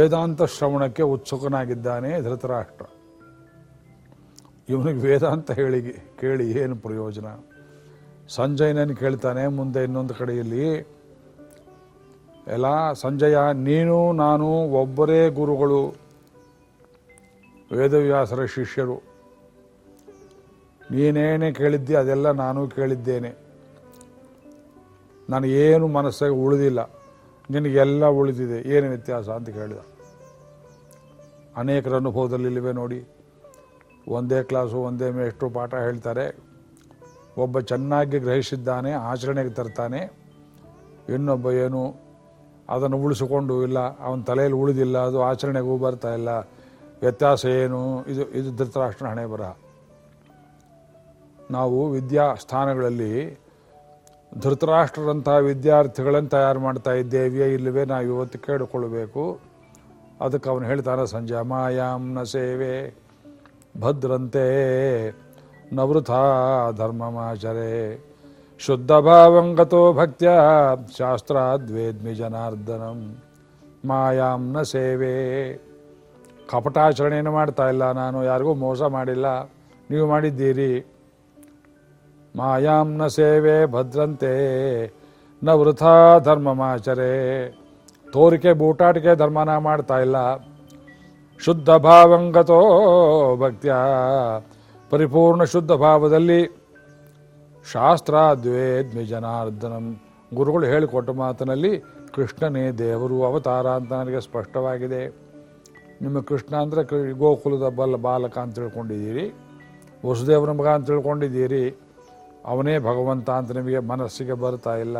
ವೇದಾಂತ ಶ್ರವಣಕ್ಕೆ ಉತ್ಸುಕನಾಗಿದ್ದಾನೆ ಧೃತರಾಷ್ಟ್ರ. ಇವನಿಗೆ ವೇದಾಂತ ಹೇಳಿ ಕೇಳಿ ಏನು ಪ್ರಯೋಜನ? ಸಂಜಯನನ್ನು ಕೇಳ್ತಾನೆ, ಮುಂದೆ ಇನ್ನೊಂದು ಕಡೆಯಲ್ಲಿ, ಎಲ್ಲ ಸಂಜಯ, ನೀನು, ನಾನು, ಒಬ್ಬರೇ ಗುರುಗಳು, ವೇದವ್ಯಾಸರ ಶಿಷ್ಯರು. ನೀನೇನೇ ಕೇಳಿದ್ದೆ, ಅದೆಲ್ಲ ನಾನು ಕೇಳಿದ್ದೇನೆ. ನನಗೇನು ಮನಸ್ಸಿಗೆ ಉಳಿದಿಲ್ಲ. ನಿನಗೆಲ್ಲ ಉಳಿದಿದೆ. ಏನು ವ್ಯತ್ಯಾಸ? ಅಂತ ಕೇಳಿದ. ಅನೇಕರ ಅನುಭವದಲ್ಲಿ ಇಲ್ಲಿವೆ ನೋಡಿ. ಒಂದೇ ಕ್ಲಾಸು, ಒಂದೇ ಮೇಷ್ಟ್ರು ಪಾಠ ಹೇಳ್ತಾರೆ. ಒಬ್ಬ ಚೆನ್ನಾಗಿ ಗ್ರಹಿಸಿದ್ದಾನೆ, ಆಚರಣೆಗೆ ತರ್ತಾನೆ. ಇನ್ನೊಬ್ಬ ಏನು ಅದನ್ನು ಉಳಿಸಿಕೊಂಡು, ಇಲ್ಲ, ಅವನ ತಲೆಯಲ್ಲಿ ಉಳಿದಿಲ್ಲ, ಅದು ಆಚರಣೆಗೂ ಬರ್ತಾ ಇಲ್ಲ. ವ್ಯತ್ಯಾಸ ಏನು? ಇದು ಇದು ಧೃತರಾಷ್ಟ್ರನ ಹಣೆ ನಾವು ವಿದ್ಯಾ ಸ್ಥಾನಗಳಲ್ಲಿ ಧೃತರಾಷ್ಟ್ರರಂತಹ ವಿದ್ಯಾರ್ಥಿಗಳನ್ನು ತಯಾರು ಮಾಡ್ತಾ ಇದ್ದೇವೆ ಇಲ್ಲವೇ ನಾವು ಇವತ್ತು ಕೇಳಿಕೊಳ್ಳಬೇಕು. ಅದಕ್ಕೆ ಅವನು ಹೇಳ್ತಾನೆ, ಸಂಜೆ ಮಾಯಾಮ್ನ ಸೇವೆ, ಭದ್ರಂತೆ ನವೃಥಾ ಧರ್ಮಮಾಚರೆ. ಶುದ್ಧ ಭಾವಂಗತೋ ಭಕ್ತ್ಯ ಶಾಸ್ತ್ರಾದ್ವೇದ್ಮಿ ಜನಾರ್ದನಂ. ಮಾಯಾಮ್ನ ಸೇವೆ. ಕಪಟಾಚರಣೆಯನ್ನು ಮಾಡ್ತಾ ಇಲ್ಲ ನಾನು, ಯಾರಿಗೂ ಮೋಸ ಮಾಡಿಲ್ಲ. ನೀವು ಮಾಡಿದ್ದೀರಿ. ಮಾಯಾಮ್ನ ಸೇವೆ, ಭದ್ರಂತೆ ನ ಧರ್ಮಮಾಚರೆ. ತೋರಿಕೆ ಬೂಟಾಟಿಕೆ ಧರ್ಮನ ಮಾಡ್ತಾ ಇಲ್ಲ. ಶುದ್ಧ ಭಾವಂಗತೋ ಭಕ್ತ್ಯ. ಪರಿಪೂರ್ಣ ಶುದ್ಧ ಭಾವದಲ್ಲಿ ಶಾಸ್ತ್ರ, ದ್ವೇದ್ಮಿ, ಜನಾರ್ದನಂ. ಗುರುಗಳು ಹೇಳಿಕೊಟ್ಟ ಮಾತಿನಲ್ಲಿ ಕೃಷ್ಣನೇ ದೇವರು ಅವತಾರ ಅಂತ ನನಗೆ ಸ್ಪಷ್ಟವಾಗಿದೆ. ನಿಮ್ಮ ಕೃಷ್ಣ ಅಂದರೆ ಗೋಕುಲದ ಬಲ್ಲ ಬಾಲಕ ಅಂತ ತಿಳ್ಕೊಂಡಿದ್ದೀರಿ. ವಸುದೇವನ ಮಗ ಅಂತ ತಿಳ್ಕೊಂಡಿದ್ದೀರಿ. ಅವನೇ ಭಗವಂತ ಅಂತ ನಿಮಗೆ ಮನಸ್ಸಿಗೆ ಬರ್ತಾ ಇಲ್ಲ.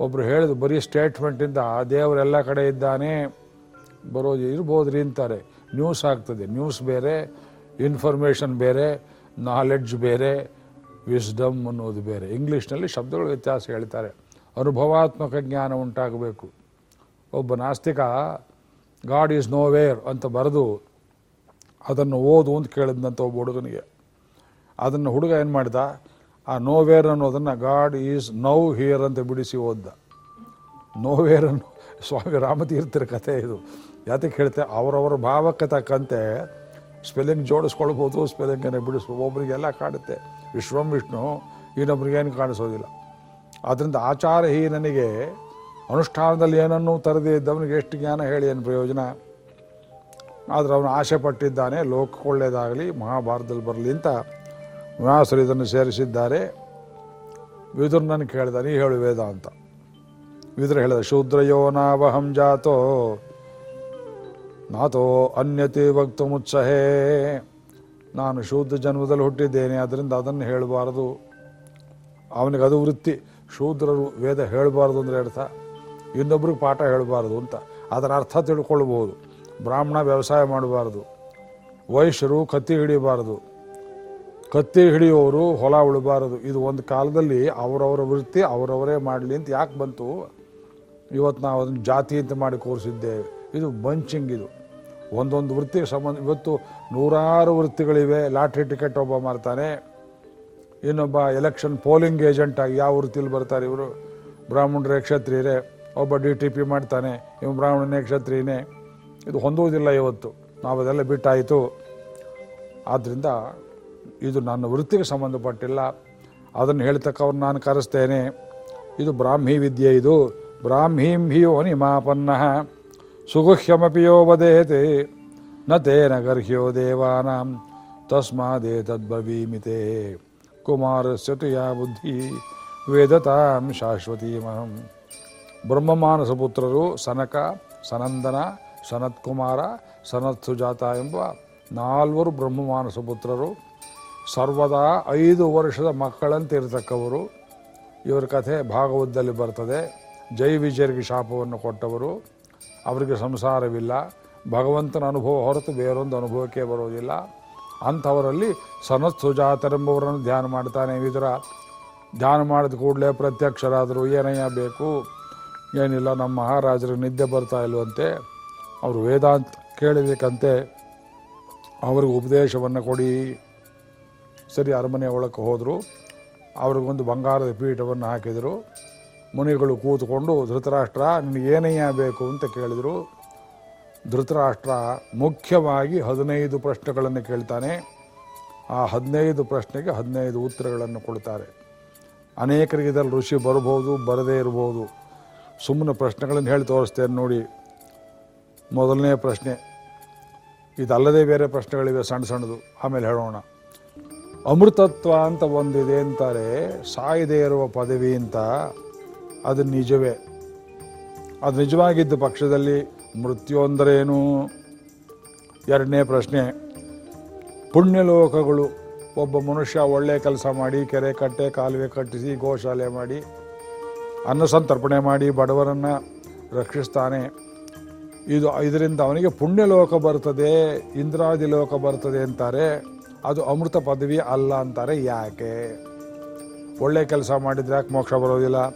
ಒಬ್ಬರು ಹೇಳಿದ್ರು, ಬರೀ ಸ್ಟೇಟ್ಮೆಂಟಿಂದ ದೇವರೆಲ್ಲ ಕಡೆ ಇದ್ದಾನೆ, ಬರೋದು ಇರ್ಬೋದ್ರಿ ಅಂತಾರೆ. ನ್ಯೂಸ್ ಆಗ್ತದೆ. ನ್ಯೂಸ್ ಬೇರೆ ಇನ್ಫಾರ್ಮೇಷನ್ ಬೇರೆ ನಾಲೆಡ್ಜ್ ಬೇರೆ ವಿಸ್ಡಮ್ ಅನ್ನೋದು ಬೇರೆ. ಇಂಗ್ಲೀಷ್ನಲ್ಲಿ ಶಬ್ದಗಳು ವ್ಯತ್ಯಾಸ ಹೇಳ್ತಾರೆ. ಅನುಭವಾತ್ಮಕ ಜ್ಞಾನ ಉಂಟಾಗಬೇಕು. ಒಬ್ಬ ನಾಸ್ತಿಕ ಗಾಡ್ ಈಸ್ ನೋ ವೇರ್ ಅಂತ ಬರೆದು ಅದನ್ನು ಓದು ಅಂತ ಕೇಳಿದಂಥ ಒಬ್ಬ ಹುಡುಗನಿಗೆ. ಅದನ್ನು ಹುಡುಗ ಏನು ಮಾಡ್ದ? ಆ ನೋವೇರ್ ಅನ್ನೋದನ್ನು ಗಾಡ್ ಈಸ್ ನೌ ಹಿಯರ್ ಅಂತ ಬಿಡಿಸಿ ಓದ್ದ. ನೋವೇರ್ ಅನ್ನೋ ಸ್ವಾಮಿ ರಾಮತೀರ್ಥರ ಕಥೆ ಇದು. ಯಾತಕ್ಕೆ ಹೇಳ್ತೆ, ಅವರವರ ಭಾವಕ್ಕೆ ತಕ್ಕಂತೆ ಸ್ಪೆಲ್ಲಿಂಗ್ ಜೋಡಿಸ್ಕೊಳ್ಬೋದು ಸ್ಪೆಲ್ಲಿಂಗನ್ನು ಬಿಡಿಸ್ಬೋದು ಒಬ್ಬರಿಗೆಲ್ಲ ಕಾಡುತ್ತೆ. ವಿಶ್ವಂ ವಿಷ್ಣು ಇನ್ನೊಬ್ರಿಗೇನು ಕಾಣಿಸೋದಿಲ್ಲ. ಆದ್ದರಿಂದ ಆಚಾರಹೀನನಿಗೆ ಅನುಷ್ಠಾನದಲ್ಲಿ ಏನನ್ನೂ ತರದೇ ಇದ್ದವನಿಗೆ ಎಷ್ಟು ಜ್ಞಾನ ಹೇಳಿ ಏನು ಪ್ರಯೋಜನ? ಆದರೆ ಅವನು ಆಸೆ ಪಟ್ಟಿದ್ದಾನೆ, ಲೋಕಕ್ಕೆ ಒಳ್ಳೆಯದಾಗಲಿ, ಮಹಾಭಾರತದಲ್ಲಿ ಬರಲಿ ಅಂತ ವ್ಯಾಸರು ಇದನ್ನು ಸೇರಿಸಿದ್ದಾರೆ. ವಿದುರ್ನನ್ನು ಕೇಳಿದ, ನೀ ಹೇಳು ವೇದ ಅಂತ. ವಿದುರ ಹೇಳಿದ, ಶೂದ್ರಯೋ ನಾವಹಂ ಜಾತೋ, ನಾತೋ ಅನ್ಯತಿ ವಕ್ತು ಮುತ್ಸಹೇ ನಾನು ಶೂದ್ರ ಜನ್ಮದಲ್ಲಿ ಹುಟ್ಟಿದ್ದೇನೆ ಅದರಿಂದ ಅದನ್ನು ಹೇಳಬಾರದು. ಅವನಿಗೆ ಅದು ವೃತ್ತಿ. ಶೂದ್ರರು ವೇದ ಹೇಳಬಾರ್ದು ಅಂದರೆ ಅರ್ಥ. ಇನ್ನೊಬ್ರಿಗೆ ಪಾಠ ಹೇಳಬಾರ್ದು ಅಂತ. ಅದರ ಅರ್ಥ ತಿಳ್ಕೊಳ್ಬೋದು ಬ್ರಾಹ್ಮಣ ವ್ಯವಸಾಯ ಮಾಡಬಾರ್ದು. ವೈಶ್ಯರು ಕತ್ತಿ ಹಿಡಿಬಾರದು ಕತ್ತಿ ಹಿಡಿಯೋರು ಹೊಲ ಉಳಬಾರದು. ಇದು ಒಂದು ಕಾಲದಲ್ಲಿ ಅವರವರ ವೃತ್ತಿ ಅವರವರೇ ಮಾಡಲಿ ಅಂತ ಯಾಕೆ ಬಂತು? ಇವತ್ತು ನಾವು ಅದನ್ನು ಜಾತಿ ಅಂತ ಮಾಡಿ ಕೂರಿಸಿದ್ದೇವೆ. ಇದು ಬಂಚಿಂಗ್ ಇದು. ಒಂದೊಂದು ವೃತ್ತಿಗೆ ಸಂಬಂಧ ಇವತ್ತು ನೂರಾರು ವೃತ್ತಿಗಳಿವೆ. ಲಾಟ್ರಿ ಟಿಕೆಟ್ ಒಬ್ಬ ಮಾರ್ತಾನೆ. ಇನ್ನೊಬ್ಬ ಎಲೆಕ್ಷನ್ ಪೋಲಿಂಗ್ ಏಜೆಂಟ್ ಆಗಿ ಯಾವ ವೃತ್ತಿಲಿ ಬರ್ತಾರೆ ಇವರು? ಬ್ರಾಹ್ಮಣರೇ ಕ್ಷತ್ರಿಯರೇ. ಒಬ್ಬ ಡಿ ಟಿ ಪಿ ಮಾಡ್ತಾನೆ. ಇವ ಬ್ರಾಹ್ಮಣನೇ ಕ್ಷತ್ರಿಯನೇ. ಇದು ಹೊಂದುವುದಿಲ್ಲ ಇವತ್ತು. ನಾವು ಅದೆಲ್ಲ ಬಿಟ್ಟಾಯಿತು. ಆದ್ದರಿಂದ ಇದು ನನ್ನ ವೃತ್ತಿಗೆ ಸಂಬಂಧಪಟ್ಟಿಲ್ಲ. ಅದನ್ನು ಹೇಳ್ತಕ್ಕವ್ರು ನಾನು ಕರೆಸ್ತೇನೆ. ಇದು ಬ್ರಾಹ್ಮಿ ವಿದ್ಯೆ ಇದು. ಬ್ರಾಹ್ಮೀಂ ಹಿಯೋ ನಿಮಾಪನ್ನ ಸುಗುಹ್ಯಮಪಿ ಯೋ ವದೇತೆ ನ ತೇನ ಗರ್ಹ್ಯೋ ದೇವಾನಾಂ. ತಸ್ಮಾದೇ ತದ್ಭವೀಮಿತೆ. ಕುಮಾರಸ್ಯ ತು ಯಾ ಬುದ್ಧಿ. ವೇದತಾಂ ಶಾಶ್ವತೀಮಹಂ. ಬ್ರಹ್ಮಮಾನಸ ಪುತ್ರರು ಸನಕ, ಸನಂದನ, ಸನತ್ಕುಮಾರ ಸನತ್ ಸುಜಾತ ಎಂಬ ನಾಲ್ವರು ಬ್ರಹ್ಮಮಾನಸ ಪುತ್ರರು ಸರ್ವದಾ ಐದು ವರ್ಷದ ಮಕ್ಕಳಂತೆ ಇರತಕ್ಕವರು ಇವರ ಕಥೆ ಭಾಗವತದಲ್ಲಿ ಬರ್ತದೆ. ಜೈ ವಿಜಯರಿಗೆ ಶಾಪವನ್ನು ಕೊಟ್ಟವರು. ಅವರಿಗೆ ಸಂಸಾರವಿಲ್ಲ. ಭಗವಂತನ ಅನುಭವ ಹೊರತು ಬೇರೊಂದು ಅನುಭವಕ್ಕೆ ಬರೋದಿಲ್ಲ ಅಂಥವರಲ್ಲಿ ಸನತ್ ಸುಜಾತರೆಂಬವರನ್ನು ಧ್ಯಾನ ಮಾಡ್ತಾನೆ. ವಿದುರ ಧ್ಯಾನ ಮಾಡಿದ ಕೂಡಲೇ ಪ್ರತ್ಯಕ್ಷರಾದರು ಏನಯ್ಯ ಬೇಕು? ಏನಿಲ್ಲ, ನಮ್ಮ ಮಹಾರಾಜರು ನಿದ್ದೆ ಬರ್ತಾ ಇಲ್ವಂತೆ. ಅವರು ವೇದಾಂತ ಕೇಳಬೇಕಂತೆ. ಅವ್ರಿಗೆ ಉಪದೇಶವನ್ನು ಕೊಡಿ. ಸರಿ ಅರಮನೆ ಒಳಕ್ಕೆ ಹೋದರು. ಅವ್ರಿಗೊಂದು ಬಂಗಾರದ ಪೀಠವನ್ನು ಹಾಕಿದರು. ಮುನಿಗಳು ಕೂತ್ಕೊಂಡು, ಧೃತರಾಷ್ಟ್ರ ಏನಯ್ಯ ಬೇಕು? ಅಂತ ಕೇಳಿದರು. ಧೃತರಾಷ್ಟ್ರ ಮುಖ್ಯವಾಗಿ ಹದಿನೈದು ಪ್ರಶ್ನೆಗಳನ್ನು ಕೇಳ್ತಾನೆ. ಆ ಹದಿನೈದು ಪ್ರಶ್ನೆಗೆ ಹದಿನೈದು ಉತ್ತರಗಳನ್ನು ಕೊಡ್ತಾರೆ. ಅನೇಕರಿಗೆ ಇದರಲ್ಲಿ ಋಷಿ ಬರ್ಬೋದು ಬರದೇ ಇರ್ಬೋದು ಸುಮ್ಮನೆ ಪ್ರಶ್ನೆಗಳನ್ನು ಹೇಳಿ ತೋರಿಸ್ತೇನೆ ನೋಡಿ. ಮೊದಲನೇ ಪ್ರಶ್ನೆ, ಇದಲ್ಲದೆ ಬೇರೆ ಪ್ರಶ್ನೆಗಳಿವೆ ಸಣ್ಣ ಸಣ್ಣದು. ಆಮೇಲೆ ಹೇಳೋಣ. ಅಮೃತತ್ವ ಅಂತ ಒಂದಿದೆ ಅಂತಾರೆ, ಸಾಯದೇ ಇರುವ ಪದವಿ ಅಂತ, ಅದು ನಿಜವೇ. ಅದು ನಿಜವಾಗಿದ್ದ ಪಕ್ಷದಲ್ಲಿ ಮೃತ್ಯು ಅಂದರೇನು? ಎರಡನೇ ಪ್ರಶ್ನೆ, ಪುಣ್ಯಲೋಕಗಳು, ಒಬ್ಬ ಮನುಷ್ಯ ಒಳ್ಳೆ ಕೆಲಸ ಮಾಡಿ, ಕೆರೆ ಕಟ್ಟೆ, ಕಾಲುವೆ ಕಟ್ಟಿಸಿ, ಗೋಶಾಲೆ ಮಾಡಿ, ಅನ್ನ ಸಂತರ್ಪಣೆ ಮಾಡಿ, ಬಡವರನ್ನು ರಕ್ಷಿಸ್ತಾನೆ. ಇದು ಇದರಿಂದ ಅವನಿಗೆ ಪುಣ್ಯಲೋಕ ಬರ್ತದೆ, ಇಂದ್ರಾದಿ ಲೋಕ ಬರ್ತದೆ ಅಂತಾರೆ. ಅದು ಅಮೃತ ಪದವಿ ಅಲ್ಲ ಅಂತಾರೆ ಯಾಕೆ? ಒಳ್ಳೆ ಕೆಲಸ ಮಾಡಿದ್ರೆ ಯಾಕೆ ಮೋಕ್ಷ ಬರೋದಿಲ್ಲ?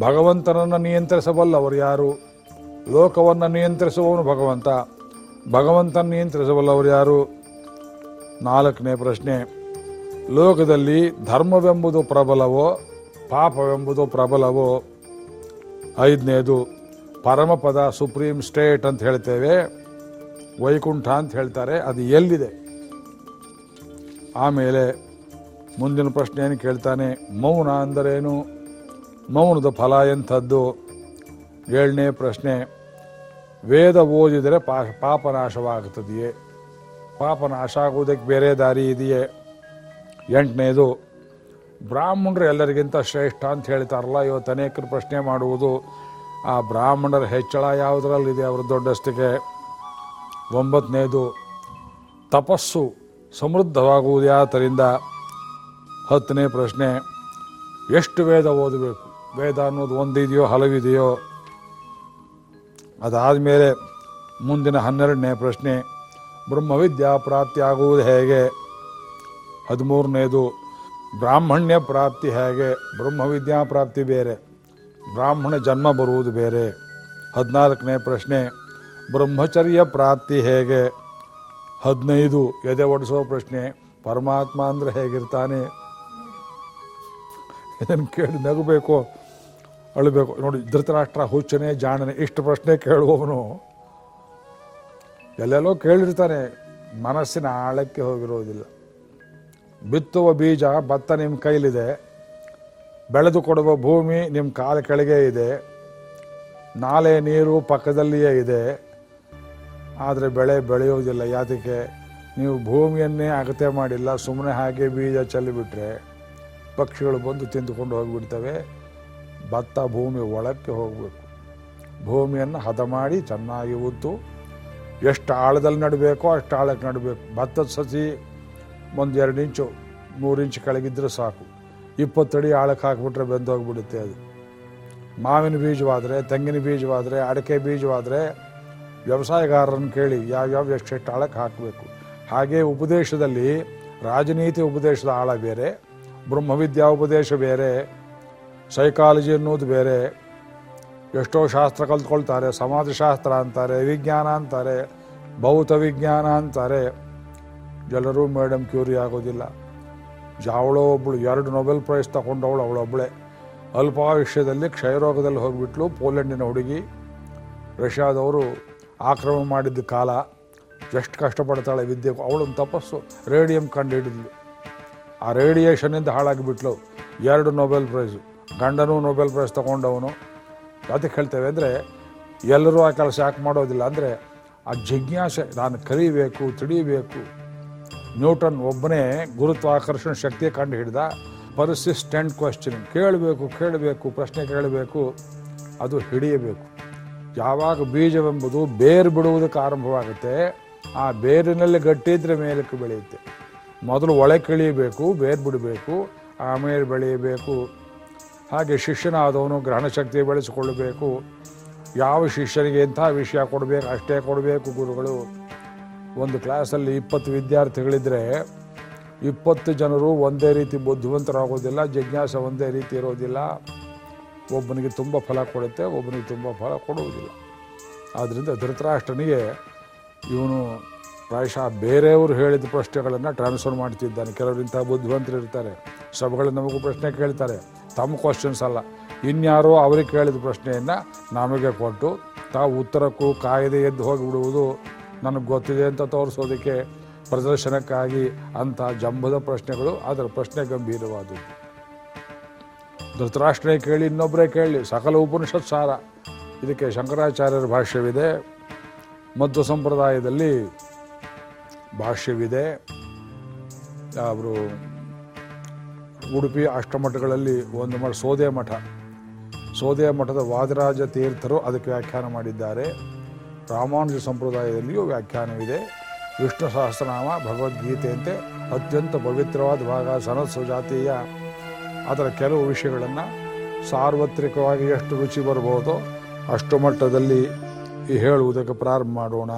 ಭಗವಂತನನ್ನು ನಿಯಂತ್ರಿಸಬಲ್ಲವರು ಯಾರು? ಲೋಕವನ್ನು ನಿಯಂತ್ರಿಸುವವನು ಭಗವಂತ. ಭಗವಂತನ ನಿಯಂತ್ರಿಸಬಲ್ಲವರು ಯಾರು? ನಾಲ್ಕನೇ ಪ್ರಶ್ನೆ. ಲೋಕದಲ್ಲಿ ಧರ್ಮವೆಂಬುದು ಪ್ರಬಲವೋ, ಪಾಪವೆಂಬುದು ಪ್ರಬಲವೋ? ಐದನೇದು, ಪರಮಪದ ಸುಪ್ರೀಂ ಸ್ಟೇಟ್ ಅಂತ ಹೇಳ್ತೇವೆ. ವೈಕುಂಠ ಅಂತ ಹೇಳ್ತಾರೆ. ಅದು ಎಲ್ಲಿದೆ? ಆಮೇಲೆ ಮುಂದಿನ ಪ್ರಶ್ನೆ ಏನು ಕೇಳ್ತಾನೆ, ಮೌನ ಅಂದರೇನು? ಮೌನದ ಫಲ ಎಂಥದ್ದು? ಏಳನೇ ಪ್ರಶ್ನೆ, ವೇದ ಓದಿದರೆ ಪಾ, ಪಾಪನಾಶವಾಗುತ್ತದೆಯೇ? ಪಾಪನಾಶ ಆಗುವುದಕ್ಕೆ ಬೇರೆ ದಾರಿ ಇದೆಯೇ? ಎಂಟನೇದು, ಬ್ರಾಹ್ಮಣರು ಎಲ್ಲರಿಗಿಂತ ಶ್ರೇಷ್ಠ ಅಂತ ಹೇಳ್ತಾರಲ್ಲ, ಇವತ್ತು ಅನೇಕರು ಪ್ರಶ್ನೆ ಮಾಡುವುದು. ಆ ಬ್ರಾಹ್ಮಣರ ಹೆಚ್ಚಳ ಯಾವುದರಲ್ಲಿದೆ ಅವರ ದೊಡ್ಡಸ್ತಿಗೆ. ಒಂಬತ್ತನೇದು, ತಪಸ್ಸು. ಸಮೃದ್ಧವಾಗುವುದು ಯಾತರಿಂದ ಹತ್ತನೇ ಪ್ರಶ್ನೆ, ಎಷ್ಟು ವೇದ ಓದಬೇಕು? ವೇದ ಅನ್ನೋದು ಒಂದಿದೆಯೋ, ಹಲವಿದೆಯೋ? ಅದಾದಮೇಲೆ ಮುಂದಿನ ಹನ್ನೆರಡನೇ ಪ್ರಶ್ನೆ, ಬ್ರಹ್ಮವಿದ್ಯಾ ಪ್ರಾಪ್ತಿ ಆಗುವುದು ಹೇಗೆ? ಹದಿಮೂರನೇದು, ಬ್ರಾಹ್ಮಣ್ಯ ಪ್ರಾಪ್ತಿ ಹೇಗೆ? ಬ್ರಹ್ಮವಿದ್ಯಾ ಪ್ರಾಪ್ತಿ ಬೇರೆ, ಬ್ರಾಹ್ಮಣ ಜನ್ಮ ಬರುವುದು ಬೇರೆ. ಹದಿನಾಲ್ಕನೇ ಪ್ರಶ್ನೆ, ಬ್ರಹ್ಮಚರ್ಯ ಪ್ರಾಪ್ತಿ ಹೇಗೆ? ಹದಿನೈದು ಎದೆ ಒಡಿಸೋ ಪ್ರಶ್ನೆ, ಪರಮಾತ್ಮ ಅಂದರೆ ಹೇಗಿರ್ತಾನೆ? ಇದನ್ನು ಕೇಳಿ ನಗಬೇಕು, ಅಳಬೇಕು. ನೋಡಿ, ಧೃತರಾಷ್ಟ್ರ ಹುಚ್ಚನೆ, ಜಾಣನೆ, ಇಷ್ಟು ಪ್ರಶ್ನೆ ಕೇಳುವವನು ಎಲ್ಲೆಲ್ಲೋ ಕೇಳಿರ್ತಾನೆ, ಮನಸ್ಸಿನ ಆಳಕ್ಕೆ ಹೋಗಿರೋದಿಲ್ಲ. ಬಿತ್ತುವ ಬೀಜ ಭತ್ತ ನಿಮ್ಮ ಕೈಲಿದೆ, ಬೆಳೆದು ಕೊಡುವ ಭೂಮಿ ನಿಮ್ಮ ಕಾಲ ಕೆಳಗೆ ಇದೆ, ನಾಲೆ ನೀರು ಪಕ್ಕದಲ್ಲಿಯೇ ಇದೆ ಆದರೆ ಬೆಳೆ ಬೆಳೆಯೋದಿಲ್ಲ ಯಾತಕ್ಕೆ? ನೀವು ಭೂಮಿಯನ್ನೇ ಅಗತ್ಯ ಮಾಡಿಲ್ಲ. ಸುಮ್ಮನೆ ಹಾಗೆ ಬೀಜ ಚೆಲ್ಲಿಬಿಟ್ರೆ ಪಕ್ಷಿಗಳು ಬಂದು ತಿಂದುಕೊಂಡು ಹೋಗಿಬಿಡ್ತವೆ. ಭತ್ತ ಭೂಮಿ ಒಳಕ್ಕೆ ಹೋಗಬೇಕು. ಭೂಮಿಯನ್ನು ಹದ ಮಾಡಿ ಚೆನ್ನಾಗಿ ಉತ್ತು. ಎಷ್ಟು ಆಳದಲ್ಲಿ ನಡಬೇಕೋ ಅಷ್ಟು ಆಳಕ್ಕೆ ನಡಬೇಕು. ಭತ್ತದ ಸಸಿ ಒಂದು ಎರಡು ಇಂಚು, ಮೂರು ಇಂಚು ಕೆಳಗಿದ್ರೆ ಸಾಕು. ಇಪ್ಪತ್ತಡಿ ಆಳಕ್ಕೆ ಹಾಕಿಬಿಟ್ರೆ ಬೆಂದೋಗ್ಬಿಡುತ್ತೆ ಅದು. ಮಾವಿನ ಬೀಜವಾದರೆ, ತೆಂಗಿನ ಬೀಜವಾದರೆ, ಅಡಿಕೆ ಬೀಜವಾದರೆ ವ್ಯವಸಾಯಗಾರರನ್ನು ಕೇಳಿ ಯಾವ್ಯಾವ ಎಷ್ಟೆಷ್ಟು ಆಳಕ್ಕೆ ಹಾಕಬೇಕು. ಹಾಗೆ ಉಪದೇಶದಲ್ಲಿ ರಾಜನೀತಿ ಉಪದೇಶದ ಆಳ ಬೇರೆ, ಬ್ರಹ್ಮವಿದ್ಯಾ ಉಪದೇಶ ಬೇರೆ, ಸೈಕಾಲಜಿ ಅನ್ನೋದು ಬೇರೆ, ಎಷ್ಟೋ ಶಾಸ್ತ್ರ ಕಲ್ತ್ಕೊಳ್ತಾರೆ, ಸಮಾಜಶಾಸ್ತ್ರ ಅಂತಾರೆ, ವಿಜ್ಞಾನ ಅಂತಾರೆ, ಭೌತ ವಿಜ್ಞಾನ ಅಂತಾರೆ. ಎಲ್ಲರೂ ಮೇಡಮ್ ಕ್ಯೂರಿ ಆಗೋದಿಲ್ಲ. ಯಾವಳೋ ಒಬ್ಬಳು ಎರಡು ನೊಬೆಲ್ ಪ್ರೈಸ್ ತಗೊಂಡವಳು ಅವಳೊಬ್ಬಳೆ ಅಲ್ಪಾಯುಷ್ಯದಲ್ಲಿ ಕ್ಷಯರೋಗದಲ್ಲಿ ಹೋಗಿಬಿಟ್ಲು ಪೋಲೆಂಡಿನ ಹುಡುಗಿ. ರಷ್ಯಾದವರು ಆಕ್ರಮಣ ಮಾಡಿದ್ದ ಕಾಲ ಎಷ್ಟು ಕಷ್ಟಪಡ್ತಾಳೆ ವಿದ್ಯೆ. ಅವಳೊಂದು ತಪಸ್ಸು ರೇಡಿಯಂ ಕಂಡು ಹಿಡಿದ್ಲು ಆ ರೇಡಿಯೇಷನಿಂದ ಹಾಳಾಗಿಬಿಟ್ಲು. ಎರಡು ನೊಬೆಲ್ ಪ್ರೈಸು. ಗಂಡನೂ ನೊಬೆಲ್ ಪ್ರೈಸ್ ತಗೊಂಡವನು. ಅದಕ್ಕೆ ಹೇಳ್ತೇವೆ ಅಂದರೆ, ಎಲ್ಲರೂ ಆ ಕೆಲಸ ಯಾಕೆ ಮಾಡೋದಿಲ್ಲ ಅಂದರೆ, ಆ ಜಿಜ್ಞಾಸೆ, ನಾನು ಕಲಿಬೇಕು, ತಿಳಿಬೇಕು. ನ್ಯೂಟನ್ ಒಬ್ಬನೇ ಗುರುತ್ವಾಕರ್ಷಣ ಶಕ್ತಿ ಕಂಡು ಹಿಡಿದ ಪರ್ಸಿಸ್ಟೆಂಟ್ ಕ್ವಶನಿಂಗ್ ಕೇಳಬೇಕು ಕೇಳಬೇಕು, ಪ್ರಶ್ನೆ ಕೇಳಬೇಕು, ಅದು ಹಿಡಿಯಬೇಕು. ಯಾವಾಗ ಬೀಜವೆಂಬುದು ಬೇರು ಬಿಡುವುದಕ್ಕೆ ಆರಂಭವಾಗುತ್ತೆ, ಆ ಬೇರಿನಲ್ಲಿ ಗಟ್ಟಿದ್ರೆ ಮೇಲಕ್ಕೆ ಬೆಳೆಯುತ್ತೆ. ಮೊದಲು ಒಳೆ ಕಿಳಿಯಬೇಕು, ಬೇರು ಬಿಡಬೇಕು, ಆಮೇಲೆ ಬೆಳೆಯಬೇಕು. ಹಾಗೆ ಶಿಷ್ಯನಾದವನು ಗ್ರಹಣ ಶಕ್ತಿ ಬೆಳೆಸಿಕೊಳ್ಳಬೇಕು. ಯಾವ ಶಿಷ್ಯನಿಗೆ ಎಂಥ ವಿಷಯ ಕೊಡಬೇಕು, ಅಷ್ಟೇ ಕೊಡಬೇಕು ಗುರುಗಳು. ಒಂದು ಕ್ಲಾಸಲ್ಲಿ ಇಪ್ಪತ್ತು ವಿದ್ಯಾರ್ಥಿಗಳಿದ್ದರೆ ಇಪ್ಪತ್ತು ಜನರು ಒಂದೇ ರೀತಿ ಬುದ್ಧಿವಂತರಾಗೋದಿಲ್ಲ, ಜಿಜ್ಞಾಸ ಒಂದೇ ರೀತಿ ಇರೋದಿಲ್ಲ. ಒಬ್ಬನಿಗೆ ತುಂಬ ಫಲ ಕೊಡುತ್ತೆ, ಒಬ್ಬನಿಗೆ ತುಂಬ ಫಲ ಕೊಡುವುದಿಲ್ಲ. ಆದ್ದರಿಂದ ಧೃತರಾಷ್ಟ್ರನಿಗೆ ಇವನು ಪ್ರಾಯಶಃ ಬೇರೆಯವರು ಹೇಳಿದ ಪ್ರಶ್ನೆಗಳನ್ನು ಟ್ರಾನ್ಸ್ಫರ್ ಮಾಡ್ತಿದ್ದಾನೆ. ಕೆಲವರು ಇಂಥ ಬುದ್ಧಿವಂತರು ಇರ್ತಾರೆ. ಸಭೆಗಳು ನಮಗೂ ಪ್ರಶ್ನೆ ಕೇಳ್ತಾರೆ. ತಮ್ಮ ಕ್ವಶನ್ಸ್ ಅಲ್ಲ. ಇನ್ಯಾರೋ ಅವರಿಗೆ ಕೇಳಿದ ಪ್ರಶ್ನೆಯನ್ನು ನಮಗೆ ಕೊಟ್ಟು ತಾವು ಉತ್ತರಕ್ಕೂ ಕಾಯದೆ ಎದ್ದು ಹೋಗಿಬಿಡುವುದು ನನಗೆ ಗೊತ್ತಿದೆ ಅಂತ ತೋರಿಸೋದಕ್ಕೆ ಪ್ರದರ್ಶನಕ್ಕಾಗಿ ಅಂಥ ಜಂಬದ ಪ್ರಶ್ನೆಗಳು, ಅದರ ಪ್ರಶ್ನೆ ಗಂಭೀರವಾದದ್ದು. ಧೃತರಾಷ್ಟ್ರೇ ಕೇಳಿ ಇನ್ನೊಬ್ಬರೇ ಕೇಳಿ, ಸಕಲ ಉಪನಿಷತ್ ಸಾರ. ಇದಕ್ಕೆ ಶಂಕರಾಚಾರ್ಯರ ಭಾಷ್ಯವಿದೆ. ಮಧ್ವ ಸಂಪ್ರದಾಯದಲ್ಲಿ ಭಾಷ್ಯವಿದೆ. ಅವರು ಉಡುಪಿ ಅಷ್ಟಮಠಗಳಲ್ಲಿ ಒಂದು ಮಠ, ಸೋದೆ ಮಠ. ಸೋದೆ ಮಠದ ವಾದಿರಾಜ ತೀರ್ಥರು ಅದಕ್ಕೆ ವ್ಯಾಖ್ಯಾನ ಮಾಡಿದ್ದಾರೆ. ರಾಮಾನುಜ ಸಂಪ್ರದಾಯದಲ್ಲಿಯೂ ವ್ಯಾಖ್ಯಾನವಿದೆ. ವಿಷ್ಣು ಸಹಸ್ರನಾಮ, ಭಗವದ್ಗೀತೆಯಂತೆ ಅತ್ಯಂತ ಪವಿತ್ರವಾದ ಭಾಗ ಸನಸ್ಸು ಜಾತೀಯ ಅದರ ಕೆಲವು ವಿಷಯಗಳನ್ನು ಸಾರ್ವತ್ರಿಕವಾಗಿ ಎಷ್ಟು ರುಚಿ ಬರ್ಬೋದೋ ಅಷ್ಟು ಮಟ್ಟದಲ್ಲಿ ಈ ಹೇಳುವುದಕ್ಕೆ ಪ್ರಾರಂಭ ಮಾಡೋಣ.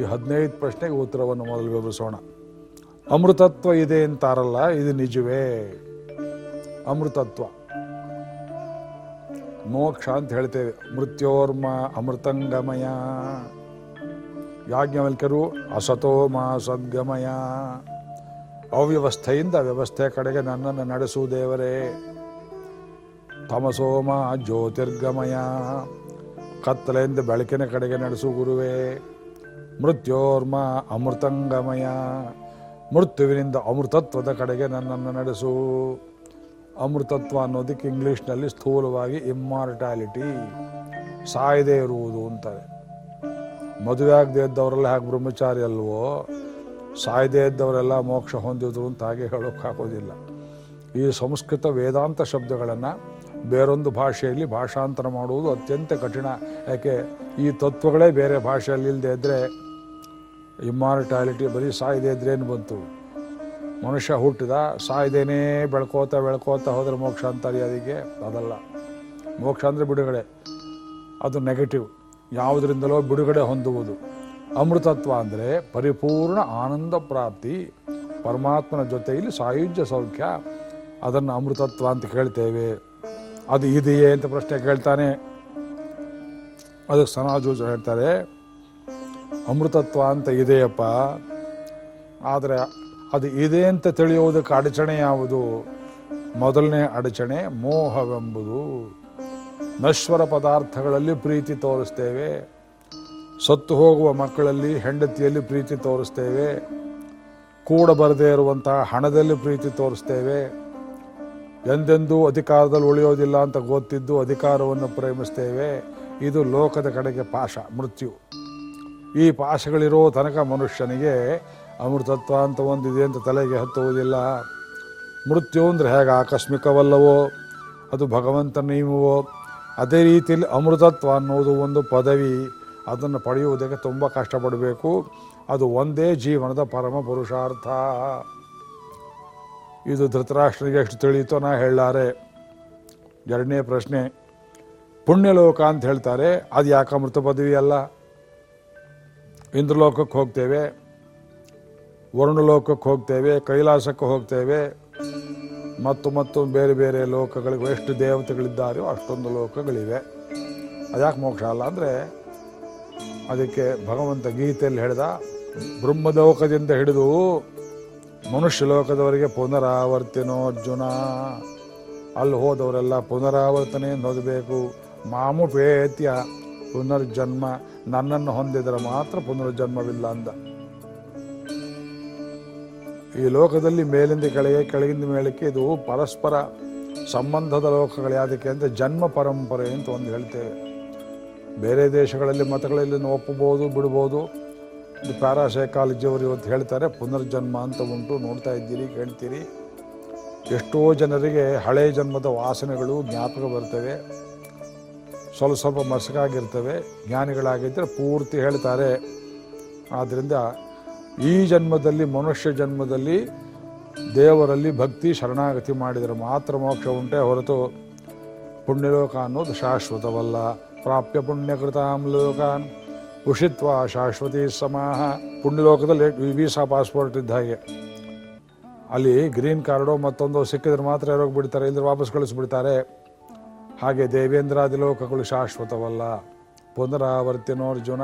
ಈ ಹದಿನೈದು ಪ್ರಶ್ನೆಗೆ ಉತ್ತರವನ್ನು ಮೊದಲು ವಿವರಿಸೋಣ. ಅಮೃತತ್ವ ಇದೆ ಅಂತಾರಲ್ಲ, ಇದು ನಿಜವೇ? ಅಮೃತತ್ವ. ಮೋಕ್ಷ ಅಂತ ಹೇಳ್ತೇವೆ. ಮೃತ್ಯೋರ್ಮ ಅಮೃತಂಗಮಯ. ಯಾಜ್ಞವಲ್ಕರು ಅಸತೋಮ ಸದ್ಗಮಯ. ಅವ್ಯವಸ್ಥೆಯಿಂದ ವ್ಯವಸ್ಥೆ ಕಡೆಗೆ ನನ್ನನ್ನು ನಡೆಸು ದೇವರೇ. ತಮಸೋಮ ಜ್ಯೋತಿರ್ಗಮಯ. ಕತ್ತಲೆಯಿಂದ ಬೆಳಕಿನ ಕಡೆಗೆ ನಡೆಸು ಗುರುವೇ. ಮೃತ್ಯೋರ್ಮ ಅಮೃತಂಗಮಯ. ಮೃತ್ಯುವಿನಿಂದ ಅಮೃತತ್ವದ ಕಡೆಗೆ ನನ್ನನ್ನು ನಡೆಸು. ಅಮೃತತ್ವ ಅನ್ನೋದಕ್ಕೆ ಇಂಗ್ಲೀಷ್ನಲ್ಲಿ ಸ್ಥೂಲವಾಗಿ ಇಮ್ಮಾರ್ಟಾಲಿಟಿ. ಸಾಯದೇ ಇರುವುದು ಅಂತಾರೆ ಮದುವೆ ಆಗದೆ ಇದ್ದವರೆಲ್ಲ ಹಾಗೆ ಬ್ರಹ್ಮಚಾರಿ ಅಲ್ವೋ? ಸಾಯದೇ ಇದ್ದವರೆಲ್ಲ ಮೋಕ್ಷ ಹೊಂದಿದ್ರು ಅಂತ ಹಾಗೆ ಹೇಳೋಕ್ಕಾಗೋದಿಲ್ಲ ಈ ಸಂಸ್ಕೃತ ವೇದಾಂತ ಶಬ್ದಗಳನ್ನು ಬೇರೊಂದು ಭಾಷೆಯಲ್ಲಿ ಭಾಷಾಂತರ ಮಾಡುವುದು ಅತ್ಯಂತ ಕಠಿಣ. ಯಾಕೆ, ಈ ತತ್ವಗಳೇ ಬೇರೆ ಭಾಷೆಯಲ್ಲಿ ಇಲ್ಲದೆ ಇದ್ದರೆ ಇಮ್ಮಾರ್ಟಾಲಿಟಿ ಬರೀ ಸಾಯದೇ ಇದ್ರೆ ಏನು ಬಂತು? ಮನುಷ್ಯ ಹುಟ್ಟಿದ, ಸಾಯ್ದೇನೇ ಬೆಳ್ಕೋತಾ ಬೆಳ್ಕೋತ ಹೋದರೆ ಮೋಕ್ಷ ಅಂತಾರೆ ಅದಕ್ಕೆ ಅದಲ್ಲ. ಮೋಕ್ಷ ಅಂದರೆ ಬಿಡುಗಡೆ. ಅದು ನೆಗೆಟಿವ್ ಯಾವುದರಿಂದಲೋ ಬಿಡುಗಡೆ ಹೊಂದುವುದು. ಅಮೃತತ್ವ ಅಂದರೆ ಪರಿಪೂರ್ಣ ಆನಂದ ಪ್ರಾಪ್ತಿ, ಪರಮಾತ್ಮನ ಜೊತೆಯಲ್ಲಿ ಸಾಯುಜ್ಯ ಸೌಖ್ಯ. ಅದನ್ನು ಅಮೃತತ್ವ ಅಂತ ಕೇಳ್ತೇವೆ. ಅದು ಇದೆಯೇ ಅಂತ ಪ್ರಶ್ನೆ ಕೇಳ್ತಾನೆ. ಅದಕ್ಕೆ ಸನಾಜೂಜ ಹೇಳ್ತಾರೆ, ಅಮೃತತ್ವ ಅಂತ ಇದೆಯಪ್ಪ. ಆದರೆ ಅದು ಇದೆ ಅಂತ ತಿಳಿಯುವುದಕ್ಕೆ ಅಡಚಣೆ ಯಾವುದು? ಮೊದಲನೇ ಅಡಚಣೆ ಮೋಹವೆಂಬುದು. ನಶ್ವರ ಪದಾರ್ಥಗಳಲ್ಲಿ ಪ್ರೀತಿ ತೋರಿಸ್ತೇವೆ. ಸತ್ತು ಹೋಗುವ ಮಕ್ಕಳಲ್ಲಿ ಹೆಂಡತಿಯಲ್ಲಿ ಪ್ರೀತಿ ತೋರಿಸ್ತೇವೆ ಕೂಡ ಬರದೇ ಇರುವಂತಹ ಹಣದಲ್ಲಿ ಪ್ರೀತಿ ತೋರಿಸ್ತೇವೆ. ಎಂದೆಂದೂ ಅಧಿಕಾರದಲ್ಲಿ ಉಳಿಯೋದಿಲ್ಲ ಅಂತ ಗೊತ್ತಿದ್ದು ಅಧಿಕಾರವನ್ನು ಪ್ರೇಮಿಸ್ತೇವೆ. ಇದು ಲೋಕದ ಕಡೆಗೆ ಪಾಶ, ಮೃತ್ಯು. ಈ ಪಾಶಗಳಿರೋ ತನಕ ಮನುಷ್ಯನಿಗೆ ಅಮೃತತ್ವ ಅಂತ ಒಂದಿದೆ ಅಂತ ತಲೆಗೆ ಹತ್ತುವುದಿಲ್ಲ. ಮೃತ್ಯು ಅಂದರೆ ಹೇಗೆ? ಆಕಸ್ಮಿಕವಲ್ಲವೋ? ಅದು ಭಗವಂತ ನಿಯಮವೋ? ಅದೇ ರೀತಿಯಲ್ಲಿ ಅಮೃತತ್ವ ಅನ್ನೋದು ಒಂದು ಪದವಿ. ಅದನ್ನು ಪಡೆಯುವುದಕ್ಕೆ ತುಂಬ ಕಷ್ಟಪಡಬೇಕು. ಅದು ಒಂದೇ ಜೀವನದ ಪರಮ ಪುರುಷಾರ್ಥ. ಇದು ಧೃತರಾಷ್ಟ್ರನಿಗೆ ಎಷ್ಟು ತಿಳಿಯಿತೋ ನಾ ಹೇಳಾರೆ ಎರಡನೇ ಪ್ರಶ್ನೆ, ಪುಣ್ಯಲೋಕ ಅಂತ ಹೇಳ್ತಾರೆ, ಅದು ಯಾಕೆ ಅಮೃತ ಪದವಿ ಅಲ್ಲ? ಇಂದ್ರಲೋಕಕ್ಕೆ ಹೋಗ್ತೇವೆ, ವರುಣಲೋಕಕ್ಕೆ ಹೋಗ್ತೇವೆ, ಕೈಲಾಸಕ್ಕೆ ಹೋಗ್ತೇವೆ, ಮತ್ತು ಮತ್ತು ಬೇರೆ ಬೇರೆ ಲೋಕಗಳಿಗೆ ಎಷ್ಟು ದೇವತೆಗಳಿದ್ದಾರೆಯೋ ಅಷ್ಟೊಂದು ಲೋಕಗಳಿವೆ. ಅದ್ಯಾಕೆ ಮೋಕ್ಷ ಅಲ್ಲ ಅಂದರೆ ಅದಕ್ಕೆ ಭಗವಂತ ಗೀತೆಯಲ್ಲಿ ಹೇಳಿದ, ಬ್ರಹ್ಮಲೋಕದಿಂದ ಹಿಡಿದು ಮನುಷ್ಯ ಲೋಕದವರಿಗೆ ಪುನರಾವರ್ತಿನೋ ಅರ್ಜುನ. ಅಲ್ಲಿ ಹೋದವರೆಲ್ಲ ಪುನರಾವರ್ತನೆ ಓದಬೇಕು. ಮಾಮುಪೇತ್ಯ ಪುನರ್ಜನ್ಮ, ನನ್ನನ್ನು ಹೊಂದಿದರೆ ಮಾತ್ರ ಪುನರ್ಜನ್ಮವಿಲ್ಲ ಅಂದ. ಈ ಲೋಕದಲ್ಲಿ ಮೇಲಿಂದ ಕೆಳಗೆ, ಕೆಳಗಿಂದ ಮೇಲಕ್ಕೆ ಇದು ಪರಸ್ಪರ ಸಂಬಂಧದ ಲೋಕಗಳು. ಯಾವುದಕ್ಕೆ ಅಂತ ಜನ್ಮ ಪರಂಪರೆ ಅಂತ ಒಂದು ಹೇಳ್ತೇವೆ. ಬೇರೆ ದೇಶಗಳಲ್ಲಿ ಮತಗಳಲ್ಲಿ ಒಪ್ಪಬಹುದು, ಬಿಡ್ಬೋದು. ಪ್ಯಾರಾಸೈಕಾಲಜಿಯವರು ಇವತ್ತು ಹೇಳ್ತಾರೆ, ಪುನರ್ಜನ್ಮ ಅಂತ ಉಂಟು, ನೋಡ್ತಾ ಇದ್ದೀರಿ, ಕೇಳ್ತೀರಿ. ಎಷ್ಟೋ ಜನರಿಗೆ ಹಳೆ ಜನ್ಮದ ವಾಸನೆಗಳು ಜ್ಞಾಪಕ ಬರ್ತವೆ. ಸ್ವಲ್ಪ ಸ್ವಲ್ಪ ಮಸಕಾಗಿರ್ತವೆ ಜ್ಞಾನಿಗಳಾಗಿದ್ದರೆ ಪೂರ್ತಿ ಹೇಳ್ತಾರೆ. ಆದ್ದರಿಂದ ಈ ಜನ್ಮದಲ್ಲಿ, ಮನುಷ್ಯ ಜನ್ಮದಲ್ಲಿ ದೇವರಲ್ಲಿ ಭಕ್ತಿ, ಶರಣಾಗತಿ ಮಾಡಿದರೆ ಮಾತ್ರ ಮೋಕ್ಷ ಉಂಟೆ ಹೊರತು ಪುಣ್ಯಲೋಕ ಅನ್ನೋದು ಶಾಶ್ವತವಲ್ಲ. ಪ್ರಾಪ್ಯ ಪುಣ್ಯಕೃತಾಂ ಲೋಕಾನ್. ಉಷಿತ್ವ ಶಾಶ್ವತಿ ಸಮಾಹ. ಪುಣ್ಯಲೋಕದಲ್ಲಿ ವೀಸಾ ಪಾಸ್ಪೋರ್ಟ್ ಇದ್ದ ಹಾಗೆ. ಅಲ್ಲಿ ಗ್ರೀನ್ ಕಾರ್ಡೋ ಮತ್ತೊಂದು ಸಿಕ್ಕಿದ್ರೆ ಮಾತ್ರ ಯಾರೋ ಬಿಡ್ತಾರೆ ಇಲ್ಲದ್ರೆ ವಾಪಸ್ ಕಳಿಸ್ಬಿಡ್ತಾರೆ. ಹಾಗೆ ದೇವೇಂದ್ರಾದಿ ಲೋಕಗಳು ಶಾಶ್ವತವಲ್ಲ. ಪುನರಾವರ್ತಿನೋರ್ಜುನ.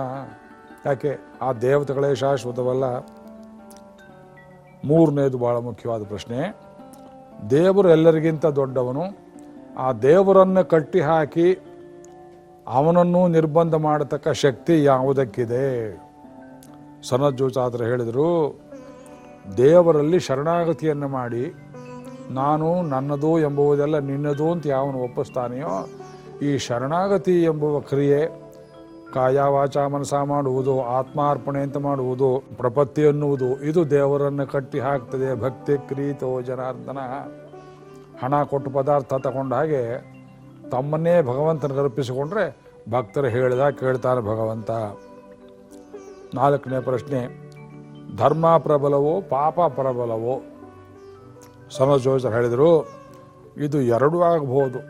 ಯಾಕೆ? ಆ ದೇವತೆಗಳೇ ಶಾಶ್ವತವಲ್ಲ. ಮೂರನೇದು ಬಹಳ ಮುಖ್ಯವಾದ ಪ್ರಶ್ನೆ. ದೇವರು ಎಲ್ಲರಿಗಿಂತ ದೊಡ್ಡವನು. ಆ ದೇವರನ್ನು ಕಟ್ಟಿ ಹಾಕಿ ಅವನನ್ನು ನಿರ್ಬಂಧ ಮಾಡತಕ್ಕ ಶಕ್ತಿ ಯಾವುದಕ್ಕಿದೆ? ಸನಜ್ಜೋಚಾತ್ರ ಹೇಳಿದರು, ದೇವರಲ್ಲಿ ಶರಣಾಗತಿಯನ್ನು ಮಾಡಿ, ನಾನು ನನ್ನದು ಎಂಬುವುದೆಲ್ಲ ನಿನ್ನದು ಅಂತ ಯಾವನು ಒಪ್ಪಿಸ್ತಾನೆಯೋ, ಈ ಶರಣಾಗತಿ ಎಂಬುವ ಕ್ರಿಯೆ ಕಾಯ ವಾಚ ಮನಸ ಮಾಡುವುದು, ಆತ್ಮಾರ್ಪಣೆ ಅಂತ ಮಾಡುವುದು, ಪ್ರಪತ್ತಿ ಎನ್ನುವುದು ಇದು ದೇವರನ್ನು ಕಟ್ಟಿ ಹಾಕ್ತದೆ ಭಕ್ತಿ ಕ್ರೀತೋ ಜನಾರ್ದನ. ಹಣ ಕೊಟ್ಟು ಪದಾರ್ಥ ತಗೊಂಡ ಹಾಗೆ ತಮ್ಮನ್ನೇ ಭಗವಂತನ ಅರ್ಪಿಸಿಕೊಂಡ್ರೆ ಭಕ್ತರು ಹೇಳಿದ ಕೇಳ್ತಾನೆ ಭಗವಂತ. ನಾಲ್ಕನೇ ಪ್ರಶ್ನೆ, ಧರ್ಮ ಪ್ರಬಲವೋ ಪಾಪ ಪ್ರಬಲವೋ? ಸಮಜೋಜರು ಹೇಳಿದರು, ಇದು ಎರಡೂ ಆಗಬಹುದು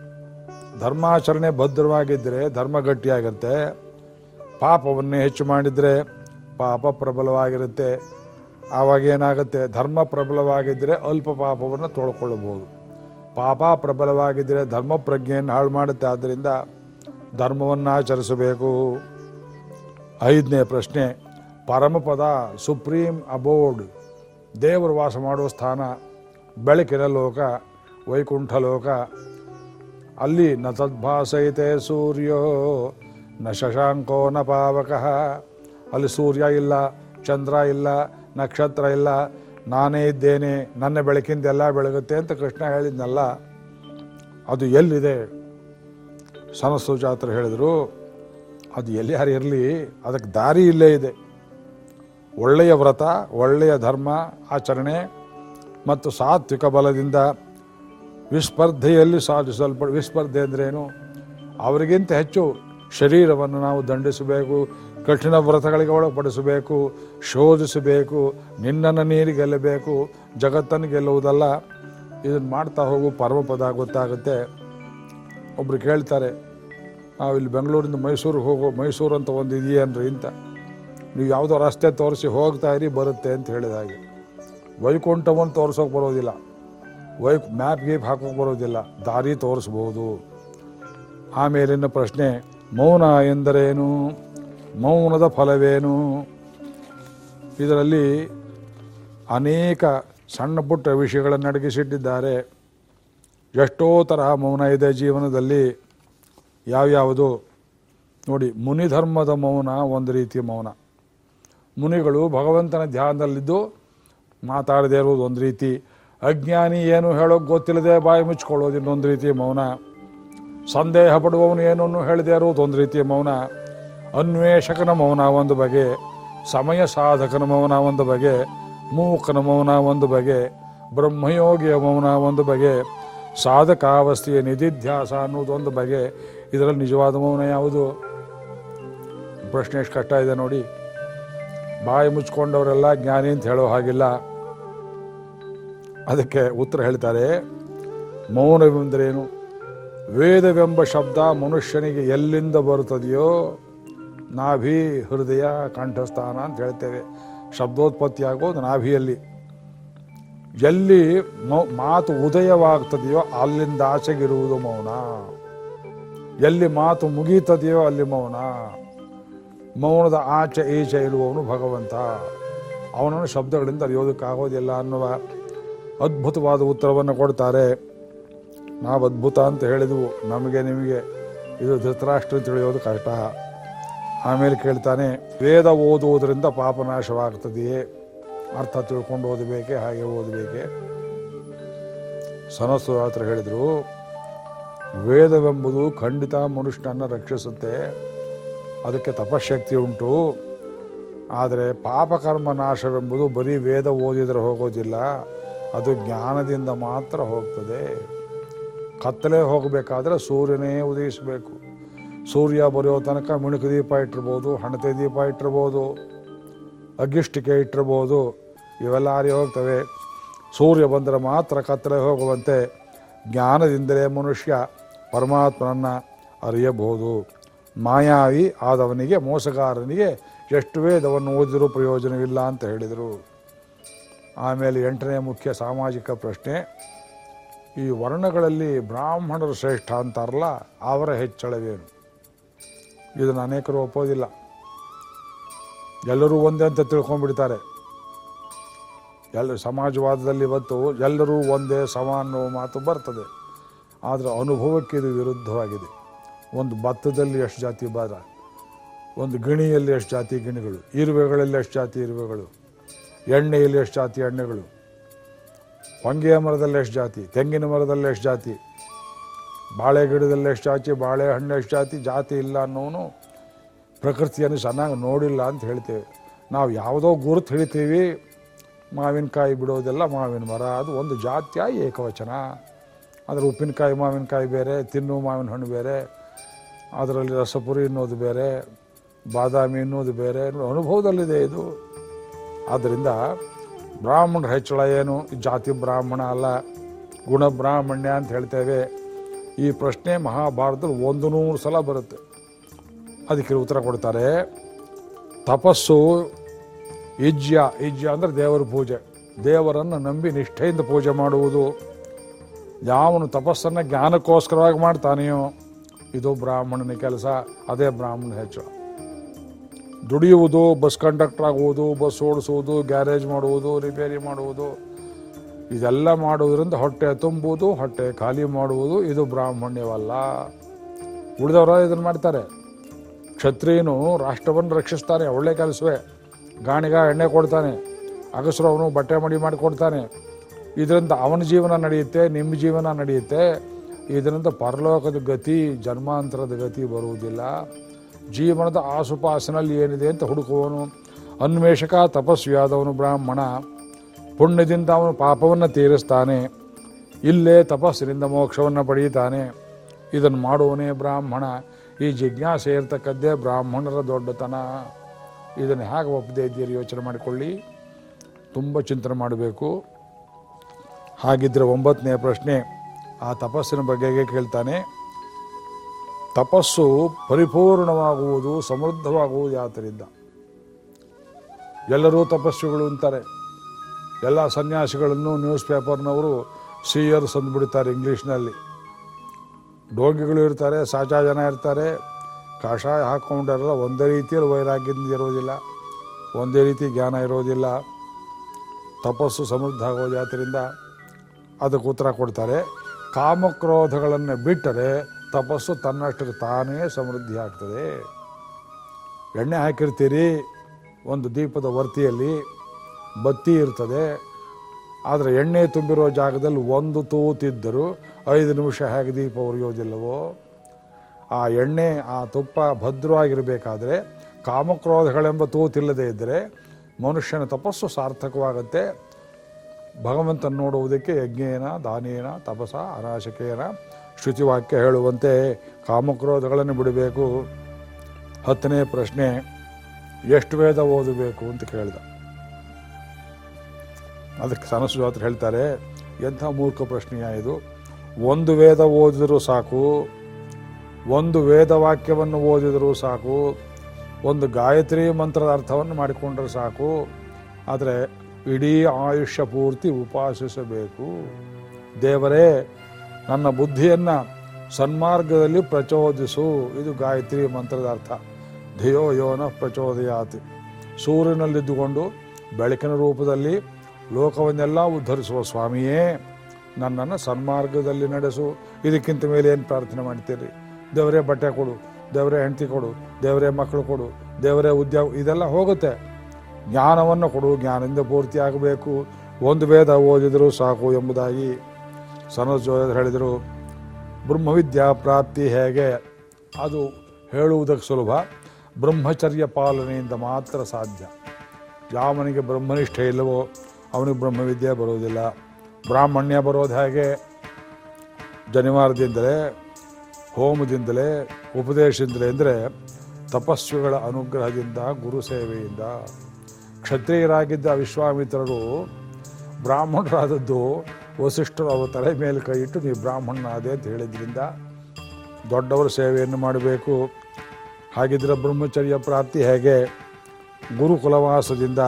ಧರ್ಮಾಚರಣೆ ಭದ್ರವಾಗಿದ್ದರೆ ಧರ್ಮ ಗಟ್ಟಿಯಾಗಿರುತ್ತೆ ಪಾಪವನ್ನೇ ಹೆಚ್ಚು ಮಾಡಿದರೆ ಪಾಪ ಪ್ರಬಲವಾಗಿರುತ್ತೆ. ಆವಾಗ ಏನಾಗುತ್ತೆ ಧರ್ಮ ಪ್ರಬಲವಾಗಿದ್ದರೆ ಅಲ್ಪ ಪಾಪವನ್ನು ತೊಳ್ಕೊಳ್ಳಬಹುದು ಪಾಪ ಪ್ರಬಲವಾಗಿದ್ದರೆ ಧರ್ಮ ಪ್ರಜ್ಞೆಯನ್ನು ಹಾಳು ಮಾಡುತ್ತೆ. ಆದ್ದರಿಂದ ಧರ್ಮವನ್ನು ಆಚರಿಸಬೇಕು ಐದನೇ ಪ್ರಶ್ನೆ, ಪರಮಪದ ಸುಪ್ರೀಂ ಅಬೋರ್ಡ್, ದೇವರು ವಾಸ ಮಾಡುವ ಸ್ಥಾನ, ಬೆಳಕಿನ ಲೋಕ, ವೈಕುಂಠ ಲೋಕ, ಅಲ್ಲಿ ನ ತದ್ಭಾಸೈತೆ ಸೂರ್ಯೋ, ನ ಶಶಾಂಕೋ ನ ಪಾವಕಃ, ಅಲ್ಲಿ ಸೂರ್ಯ ಇಲ್ಲ, ಚಂದ್ರ ಇಲ್ಲ, ನಕ್ಷತ್ರ ಇಲ್ಲ ನಾನೇ ಇದ್ದೇನೆ, ನನ್ನ ಬೆಳಕಿಂದ ಎಲ್ಲ ಬೆಳಗುತ್ತೆ ಅಂತ ಕೃಷ್ಣ ಹೇಳಿದ್ನಲ್ಲ, ಅದು ಎಲ್ಲಿದೆ? ಸನಸ್ಸು ಜಾತ್ರೆ ಹೇಳಿದರು, ಅದು ಎಲ್ಲಿ ಯಾರು ಇರಲಿ, ಅದಕ್ಕೆ ದಾರಿ ಇಲ್ಲೇ ಇದೆ. ಒಳ್ಳೆಯ ವ್ರತ, ಒಳ್ಳೆಯ ಧರ್ಮ, ಆಚರಣೆ ಮತ್ತು ಸಾತ್ವಿಕ ಬಲದಿಂದ ವಿಸ್ಪರ್ಧೆಯಲ್ಲಿ ಸಾಧಿಸಲ್ಪಡ, ವಿಸ್ಪರ್ಧೆ ಅಂದ್ರೇನು ಅವರಿಗಿಂತ ಹೆಚ್ಚು ಶರೀರವನ್ನು ನಾವು ದಂಡಿಸಬೇಕು ಕಠಿಣ ವ್ರತಗಳಿಗೆ ಒಳಪಡಿಸಬೇಕು, ಶೋಧಿಸಬೇಕು, ನಿನ್ನನ್ನು ನೀರು ಗೆಲ್ಲಬೇಕು, ಜಗತ್ತನ್ನು ಗೆಲ್ಲುವುದಲ್ಲ. ಇದನ್ನು ಮಾಡ್ತಾ ಹೋಗು, ಪರಮಪದ ಗೊತ್ತಾಗುತ್ತೆ. ಒಬ್ರು ಕೇಳ್ತಾರೆ, ನಾವು ಇಲ್ಲಿ ಬೆಂಗಳೂರಿಂದ ಮೈಸೂರಿಗೆ ಹೋಗೋ, ಮೈಸೂರು ಅಂತ ಒಂದು ಇದೆಯೇನ್ರಿ ಅಂತ? ನೀವು ಯಾವುದೋ ರಸ್ತೆ ತೋರಿಸಿ ಹೋಗ್ತಾ ಇರಿ, ಬರುತ್ತೆ ಅಂತ ಹೇಳಿದ ಹಾಗೆ. ವೈಕುಂಠವನ್ನು ತೋರ್ಸೋಕೆ ಬರೋದಿಲ್ಲ. ವೈ, ಮ್ಯಾಪ್ ಗೀಪ್ ಹಾಕೋಕೆ ಬರೋದಿಲ್ಲ. ದಾರಿ ತೋರಿಸ್ಬೋದು. ಆಮೇಲಿನ ಪ್ರಶ್ನೆ, ಮೌನ ಎಂದರೇನು? ಮೌನದ ಫಲವೇನು? ಇದರಲ್ಲಿ ಅನೇಕ ಸಣ್ಣ ಪುಟ್ಟ ವಿಷಯಗಳನ್ನು ಅಡಗಿಸಿಟ್ಟಿದ್ದಾರೆ. ಎಷ್ಟೋ ತರಹ ಮೌನ ಇದೆ ಜೀವನದಲ್ಲಿ. ಯಾವ್ಯಾವುದು? ನೋಡಿ, ಮುನಿಧರ್ಮದ ಮೌನ ಒಂದು ರೀತಿಯ ಮೌನ. ಮುನಿಗಳು ಭಗವಂತನ ಧ್ಯಾನದಲ್ಲಿದ್ದು ಮಾತಾಡದೇ ಇರುವುದು ಒಂದು ರೀತಿ. ಅಜ್ಞಾನಿ ಏನು ಹೇಳೋಕೆ ಗೊತ್ತಿಲ್ಲದೆ ಬಾಯಿ ಮುಚ್ಕೊಳ್ಳೋದು ಇನ್ನೊಂದು ರೀತಿಯ ಮೌನ. ಸಂದೇಹ ಪಡುವವನು ಏನನ್ನು ಹೇಳದೇ ಇರುವುದು ಒಂದು ರೀತಿಯ ಮೌನ. ಅನ್ವೇಷಕನ ಮೌನ ಒಂದು ಬಗೆ, ಸಮಯ ಸಾಧಕನ ಮೌನ ಒಂದು ಬಗೆ, ಮೂಕನ ಮೌನ ಒಂದು ಬಗೆ, ಬ್ರಹ್ಮಯೋಗಿಯ ಮೌನ ಒಂದು ಬಗೆ, ಸಾಧಕಾವಸ್ಥೆಯ ನಿಧಿಧ್ಯಾಸ ಅನ್ನೋದು ಒಂದು ಬಗೆ. ಇದರಲ್ಲಿ ನಿಜವಾದ ಮೌನ ಯಾವುದು? ಪ್ರಶ್ನೆ ಎಷ್ಟು ಕಷ್ಟ ಇದೆ ನೋಡಿ. ಬಾಯಿ ಮುಚ್ಕೊಂಡವರೆಲ್ಲ ಜ್ಞಾನಿ ಅಂತ ಹೇಳೋ ಹಾಗಿಲ್ಲ. ಅದಕ್ಕೆ ಉತ್ತರ ಹೇಳ್ತಾರೆ, ಮೌನವೆಂದರೇನು? ವೇದವೆಂಬ ಶಬ್ದ ಮನುಷ್ಯನಿಗೆ ಎಲ್ಲಿಂದ ಬರುತ್ತದೆಯೋ ನಾಭಿ ಹೃದಯ ಕಂಠಸ್ಥಾನ ಅಂತ ಹೇಳ್ತೇವೆ. ಶಬ್ದೋತ್ಪತ್ತಿ ಆಗೋದು ನಾಭಿಯಲ್ಲಿ. ಎಲ್ಲಿ ಮಾತು ಉದಯವಾಗ್ತದೆಯೋ ಅಲ್ಲಿಂದ ಆಚೆಗಿರುವುದು ಮೌನ. ಎಲ್ಲಿ ಮಾತು ಮುಗೀತದೆಯೋ ಅಲ್ಲಿ ಮೌನ. ಮೌನದ ಆಚೆ ಈಚೆ ಇರುವವನು ಭಗವಂತ. ಅವನನ್ನು ಶಬ್ದಗಳಿಂದ ಅರಿಯೋದಕ್ಕಾಗೋದಿಲ್ಲ ಅನ್ನುವ ಅದ್ಭುತವಾದ ಉತ್ತರವನ್ನು ಕೊಡ್ತಾರೆ. ನಾವು ಅದ್ಭುತ ಅಂತ ಹೇಳಿದೆವು. ನಮಗೆ, ನಿಮಗೆ. ಇದು ಧೃತರಾಷ್ಟ್ರ ತಿಳಿಯೋದು ಕಷ್ಟ. ಆಮೇಲೆ ಕೇಳ್ತಾನೆ, ವೇದ ಓದುವುದರಿಂದ ಪಾಪನಾಶವಾಗ್ತದೆಯೇ ಅರ್ಥ ತಿಳ್ಕೊಂಡು ಓದಬೇಕೆ, ಹಾಗೆ ಓದಬೇಕೆ? ಸನಸ್ಸು ಹತ್ರ ಹೇಳಿದರು, ವೇದವೆಂಬುದು ಖಂಡಿತ ಮನುಷ್ಯನನ್ನು ರಕ್ಷಿಸುತ್ತೆ. ಅದಕ್ಕೆ ತಪಶಕ್ತಿ ಉಂಟು. ಆದರೆ ಪಾಪಕರ್ಮ ನಾಶವೆಂಬುದು ಬರೀ ವೇದ ಓದಿದರೆ ಹೋಗೋದಿಲ್ಲ, ಅದು ಜ್ಞಾನದಿಂದ ಮಾತ್ರ ಹೋಗ್ತದೆ. ಕತ್ತಲೆ ಹೋಗಬೇಕಾದ್ರೆ ಸೂರ್ಯನೇ ಉದಯಿಸಬೇಕು. ಸೂರ್ಯ ಬರೆಯೋ ತನಕ ಮಿಣುಕು ದೀಪ ಇಟ್ಟಿರ್ಬೋದು, ಹಣತೆ ದೀಪ ಇಟ್ಟಿರ್ಬೋದು, ಅಗ್ಗಿಷ್ಟಿಕೆ ಇಟ್ಟಿರ್ಬೋದು, ಇವೆಲ್ಲ ಆರಿ ಹೋಗ್ತವೆ. ಸೂರ್ಯ ಬಂದರೆ ಮಾತ್ರ ಕತ್ತಲೆ ಹೋಗುವಂತೆ ಜ್ಞಾನದಿಂದಲೇ ಮನುಷ್ಯ ಪರಮಾತ್ಮನನ್ನು ಅರಿಯಬಹುದು. ಮಾಯಾವಿ ಆದವನಿಗೆ, ಮೋಸಗಾರನಿಗೆ ಎಷ್ಟು ವೇದವನ್ನು ಓದಿದರೂ ಪ್ರಯೋಜನವಿಲ್ಲ ಅಂತ ಹೇಳಿದರು. ಆಮೇಲೆ ಎಂಟನೇ ಮುಖ್ಯ ಸಾಮಾಜಿಕ ಪ್ರಶ್ನೆ, ಈ ವರ್ಣಗಳಲ್ಲಿ ಬ್ರಾಹ್ಮಣರು ಶ್ರೇಷ್ಠ ಅಂತಾರಲ್ಲ, ಅವರ ಹೆಚ್ಚಳವೇನು? ಇದನ್ನು ಅನೇಕರು ಒಪ್ಪೋದಿಲ್ಲ. ಎಲ್ಲರೂ ಒಂದೇ ಅಂತ ತಿಳ್ಕೊಂಡ್ಬಿಡ್ತಾರೆ. ಎಲ್ಲ ಸಮಾಜವಾದದಲ್ಲಿ ಇವತ್ತು ಎಲ್ಲರೂ ಒಂದೇ ಸಮ ಅನ್ನೋ ಮಾತು ಬರ್ತದೆ. ಆದರೆ ಅನುಭವಕ್ಕೆ ಇದು ವಿರುದ್ಧವಾಗಿದೆ. ಒಂದು ಭತ್ತದಲ್ಲಿ ಎಷ್ಟು ಜಾತಿ ಬಾರ ಒಂದು ಗಿಣಿಯಲ್ಲಿ ಎಷ್ಟು ಜಾತಿ ಗಿಣಿಗಳು? ಇರುವೆಗಳಲ್ಲಿ ಎಷ್ಟು ಜಾತಿ ಇರುವೆಗಳು? ಎಣ್ಣೆಯಲ್ಲಿ ಎಷ್ಟು ಜಾತಿ ಎಣ್ಣೆಗಳು? ಹೊಂಗೆಯ ಮರದಲ್ಲಿ ಎಷ್ಟು ಜಾತಿ? ತೆಂಗಿನ ಮರದಲ್ಲಿ ಎಷ್ಟು ಜಾತಿ? ಬಾಳೆ ಗಿಡದಲ್ಲಿ ಎಷ್ಟು ಜಾತಿ, ಬಾಳೆಹಣ್ಣು ಎಷ್ಟು ಜಾತಿ ಇಲ್ಲ ಅನ್ನೋನು ಪ್ರಕೃತಿಯನ್ನು ಚೆನ್ನಾಗಿ ನೋಡಿಲ್ಲ ಅಂತ ಹೇಳ್ತೇವೆ. ನಾವು ಯಾವುದೋ ಗುರುತು ಹಿಡಿತೀವಿ ಮಾವಿನಕಾಯಿ ಬಿಡೋದೆಲ್ಲ ಮಾವಿನ ಮರ, ಅದು ಒಂದು ಜಾತಿಯ ಏಕವಚನ. ಅದರ ಉಪ್ಪಿನಕಾಯಿ ಮಾವಿನಕಾಯಿ ಬೇರೆ, ತಿನ್ನು ಮಾವಿನ ಹಣ್ಣು ಬೇರೆ, ಅದರಲ್ಲಿ ರಸಪುರಿ ಅನ್ನೋದು ಬೇರೆ, ಬಾದಾಮಿ ಅನ್ನೋದು ಬೇರೆ ಅನುಭವದಲ್ಲಿದೆ ಇದು. ಆದ್ದರಿಂದ ಬ್ರಾಹ್ಮಣರ ಹೆಚ್ಚಳ ಏನು? ಜಾತಿ ಬ್ರಾಹ್ಮಣ ಅಲ್ಲ, ಗುಣ ಬ್ರಾಹ್ಮಣ್ಯ ಅಂತ ಹೇಳ್ತೇವೆ. ಈ ಪ್ರಶ್ನೆ ಮಹಾಭಾರತದಲ್ಲಿ ಒಂದು ನೂರು ಸಲ ಬರುತ್ತೆ. ಅದಕ್ಕೆ ಉತ್ತರ ಕೊಡ್ತಾರೆ, ತಪಸ್ಸು ಇಜ್ಯ ಇಜ್ಯ ಅಂದರೆ ದೇವರ ಪೂಜೆ. ದೇವರನ್ನು ನಂಬಿ ನಿಷ್ಠೆಯಿಂದ ಪೂಜೆ ಮಾಡುವುದು. ಯಾವನು ತಪಸ್ಸನ್ನು ಜ್ಞಾನಕ್ಕೋಸ್ಕರವಾಗಿ ಮಾಡ್ತಾನೆಯೋ, ಇದು ಬ್ರಾಹ್ಮಣನ ಕೆಲಸ, ಅದೇ ಬ್ರಾಹ್ಮಣ ಹೆಚ್ಚು. ದುಡಿಯುವುದು, ಬಸ್ ಕಂಡಕ್ಟರ್ ಆಗುವುದು, ಬಸ್ ಓಡಿಸುವುದು, ಗ್ಯಾರೇಜ್ ಮಾಡುವುದು, ರಿಪೇರಿ ಮಾಡುವುದು. ಇದೆಲ್ಲ ಮಾಡುವುದರಿಂದ ಹೊಟ್ಟೆ ತುಂಬುವುದು, ಹೊಟ್ಟೆ ಖಾಲಿ ಮಾಡುವುದು, ಇದು ಬ್ರಾಹ್ಮಣ್ಯವಲ್ಲ. ಉಳಿದವರ ಇದನ್ನು ಮಾಡ್ತಾರೆ. ಕ್ಷತ್ರಿಯನು ರಾಷ್ಟ್ರವನ್ನು ರಕ್ಷಿಸ್ತಾನೆ, ಒಳ್ಳೆ ಕೆಲಸವೇ. ಗಾಣಿಗ ಎಣ್ಣೆ ಕೊಡ್ತಾನೆ ಅಗಸರು ಅವನು ಬಟ್ಟೆ ಮಡಿ ಮಾಡಿಕೊಡ್ತಾನೆ. ಇದರಿಂದ ಅವನ ಜೀವನ ನಡೆಯುತ್ತೆ, ನಿಮ್ಮ ಜೀವನ ನಡೆಯುತ್ತೆ. ಇದರಿಂದ ಪರಲೋಕದ ಗತಿ, ಜನ್ಮಾಂತರದ ಗತಿ ಬರುವುದಿಲ್ಲ. ಜೀವನದ ಆಸುಪಾಸಿನಲ್ಲಿ ಏನಿದೆ ಅಂತ ಹುಡುಕುವನು ಅನ್ವೇಷಕ ತಪಸ್ವಿಯಾದವನು ಬ್ರಾಹ್ಮಣ. ಪುಣ್ಯದಿಂದ ಅವನು ಪಾಪವನ್ನು ತೀರಿಸ್ತಾನೆ. ಇಲ್ಲೇ ತಪಸ್ಸಿನಿಂದ ಮೋಕ್ಷವನ್ನು ಪಡೆಯುತ್ತಾನೆ ಇದನ್ನು ಮಾಡುವನೇ ಬ್ರಾಹ್ಮಣ. ಈ ಜಿಜ್ಞಾಸೆ ಇರ್ತಕ್ಕದ್ದೇ ಬ್ರಾಹ್ಮಣರ ದೊಡ್ಡತನ. ಇದನ್ನು ಹೇಗೆ ಒಪ್ಪದೇ ಇದ್ದೀರಿ ಯೋಚನೆ ಮಾಡಿಕೊಳ್ಳಿ. ತುಂಬ ಚಿಂತನೆ ಮಾಡಬೇಕು. ಹಾಗಿದ್ದರೆ ಒಂಬತ್ತನೇ ಪ್ರಶ್ನೆ ಆ ತಪಸ್ಸಿನ ಬಗ್ಗೆ ಕೇಳ್ತಾನೆ. ತಪಸ್ಸು ಪರಿಪೂರ್ಣವಾಗುವುದು, ಸಮೃದ್ಧವಾಗುವುದು ಯಾತರಿಂದ? ಎಲ್ಲರೂ ತಪಸ್ಸುಗಳು ಅಂತಾರೆ. ಎಲ್ಲ ಸನ್ಯಾಸಿಗಳನ್ನು ನ್ಯೂಸ್ ಪೇಪರ್ನವರು ಸೀಯರ್ಸ್ ಅಂದ್ಬಿಡ್ತಾರೆ ಇಂಗ್ಲೀಷ್ನಲ್ಲಿ. ಡೋಗಿಗಳು ಇರ್ತಾರೆ, ಸಾಚಾ ಜನ ಇರ್ತಾರೆ, ಕಷಾಯ ಹಾಕ್ಕೊಂಡಿರಲ್ಲ ಒಂದೇ ರೀತಿಯಲ್ಲಿ ವೈರಾಗ್ಯದಿಂದ ಇರೋದಿಲ್ಲ, ಒಂದೇ ರೀತಿ ಜ್ಞಾನ ಇರೋದಿಲ್ಲ. ತಪಸ್ಸು ಸಮೃದ್ಧ ಆಗೋದು ಯಾತ್ರಿಂದ ಅದಕ್ಕೆ ಉತ್ತರ ಕೊಡ್ತಾರೆ. ಕಾಮಕ್ರೋಧಗಳನ್ನು ಬಿಟ್ಟರೆ ತಪಸ್ಸು ತನ್ನಷ್ಟಕ್ಕೆ ತಾನೇ ಸಮೃದ್ಧಿ ಆಗ್ತದೆ. ಎಣ್ಣೆ ಹಾಕಿರ್ತೀರಿ ಒಂದು ದೀಪದ ವರ್ತಿಯಲ್ಲಿ ಬತ್ತಿ ಇರ್ತದೆ. ಆದರೆ ಎಣ್ಣೆ ತುಂಬಿರೋ ಜಾಗದಲ್ಲಿ ಒಂದು ತೂತಿದ್ದರೂ ಐದು ನಿಮಿಷ ಹೇಗೆ ದೀಪ ಉರಿಯೋದಿಲ್ಲವೋ? ಆ ಎಣ್ಣೆ, ಆ ತುಪ್ಪ ಭದ್ರವಾಗಿರಬೇಕಾದ್ರೆ ಕಾಮಕ್ರೋಧಗಳೆಂಬ ತೂತಿಲ್ಲದೆ ಇದ್ದರೆ ಮನುಷ್ಯನ ತಪಸ್ಸು ಸಾರ್ಥಕವಾಗುತ್ತೆ. ಭಗವಂತನ ನೋಡುವುದಕ್ಕೆ ಯಜ್ಞೇನ, ದಾನೇನ, ತಪಸ, ಅನಾಶಕೇನ, ಶ್ರುತಿವಾಕ್ಯ ಹೇಳುವಂತೆ ಕಾಮಕ್ರೋಧಗಳನ್ನು ಬಿಡಬೇಕು. ಹತ್ತನೇ ಪ್ರಶ್ನೆ, ಎಷ್ಟು ವೇದ ಓದಬೇಕು ಅಂತ ಕೇಳಿದ. ಅದಕ್ಕೆ ಸನಸುಜಾತ್ರ ಹೇಳ್ತಾರೆ, ಎಂಥ ಮೂರ್ಖ ಪ್ರಶ್ನೆಯ ಇದು? ಒಂದು ವೇದ ಓದಿದರೂ ಸಾಕು, ಒಂದು ವೇದ ವಾಕ್ಯವನ್ನು ಓದಿದರೂ ಸಾಕು, ಒಂದು ಗಾಯತ್ರಿ ಮಂತ್ರದ ಅರ್ಥವನ್ನು ಮಾಡಿಕೊಂಡ್ರೆ ಸಾಕು, ಆದರೆ ಇಡೀ ಆಯುಷ್ಯ ಪೂರ್ತಿ ಉಪಾಸಿಸಬೇಕು. ದೇವರೇ, ನನ್ನ ಬುದ್ಧಿಯನ್ನು ಸನ್ಮಾರ್ಗದಲ್ಲಿ ಪ್ರಚೋದಿಸು. ಇದು ಗಾಯತ್ರಿ ಮಂತ್ರದ ಅರ್ಥ. ಧಿಯೋ ಯೋನ ಪ್ರಚೋದಯಾತಿ. ಸೂರ್ಯನಲ್ಲಿದ್ದುಕೊಂಡು ಬೆಳಕಿನ ರೂಪದಲ್ಲಿ ಲೋಕವನ್ನೆಲ್ಲ ಉದ್ಧರಿಸುವ ಸ್ವಾಮಿಯೇ, ನನ್ನನ್ನು ಸನ್ಮಾರ್ಗದಲ್ಲಿ ನಡೆಸು. ಇದಕ್ಕಿಂತ ಮೇಲೆ ಏನು ಪ್ರಾರ್ಥನೆ ಮಾಡ್ತೀರಿ? ದೇವರೇ ಬಟ್ಟೆ ಕೊಡು, ದೇವರೇ ಹೆಂಡತಿ ಕೊಡು, ದೇವರೇ ಮಕ್ಕಳು ಕೊಡು, ದೇವರೇ ಉದ್ಯೋಗ ಇದೆಲ್ಲ ಹೋಗುತ್ತೆ. ಜ್ಞಾನವನ್ನು ಕೊಡು, ಜ್ಞಾನದಿಂದ ಪೂರ್ತಿ ಆಗಬೇಕು. ಒಂದು ವೇದ ಓದಿದರೂ ಸಾಕು ಎಂಬುದಾಗಿ ಸನೋಜ್ ಜೋಯರ್ ಹೇಳಿದರು. ಬ್ರಹ್ಮವಿದ್ಯಾ ಪ್ರಾಪ್ತಿ ಹೇಗೆ? ಅದು ಹೇಳುವುದಕ್ಕೆ ಸುಲಭ. ಬ್ರಹ್ಮಚರ್ಯ ಪಾಲನೆಯಿಂದ ಮಾತ್ರ ಸಾಧ್ಯ. ಯಾವನಿಗೆ ಬ್ರಹ್ಮನಿಷ್ಠೆ ಇಲ್ಲವೋ ಅವನಿಗೆ ಬ್ರಹ್ಮವಿದ್ಯೆ ಬರೋದಿಲ್ಲ. ಬ್ರಾಹ್ಮಣ್ಯ ಬರೋದು ಹೇಗೆ? ಜನಿವಾರದಿಂದಲೇ, ಹೋಮದಿಂದಲೇ, ಉಪದೇಶದಿಂದಲೇ ಅಂದರೆ ತಪಸ್ವಿಗಳ ಅನುಗ್ರಹದಿಂದ, ಗುರು ಸೇವೆಯಿಂದ. ಕ್ಷತ್ರಿಯರಾಗಿದ್ದ ವಿಶ್ವಾಮಿತ್ರರು ಬ್ರಾಹ್ಮಣರಾದದ್ದು ವಸಿಷ್ಠರು ಅವರ ತಲೆ ಮೇಲೆ ಕೈ ಇಟ್ಟು ನೀವು ಬ್ರಾಹ್ಮಣನಾದೆ ಅಂತ ಹೇಳಿದ್ರಿಂದ ದೊಡ್ಡವರ ಸೇವೆಯನ್ನು ಮಾಡಬೇಕು. ಹಾಗಿದ್ರೆ ಬ್ರಹ್ಮಚರ್ಯ ಪ್ರಾಪ್ತಿ ಹೇಗೆ? ಗುರುಕುಲವಾಸದಿಂದ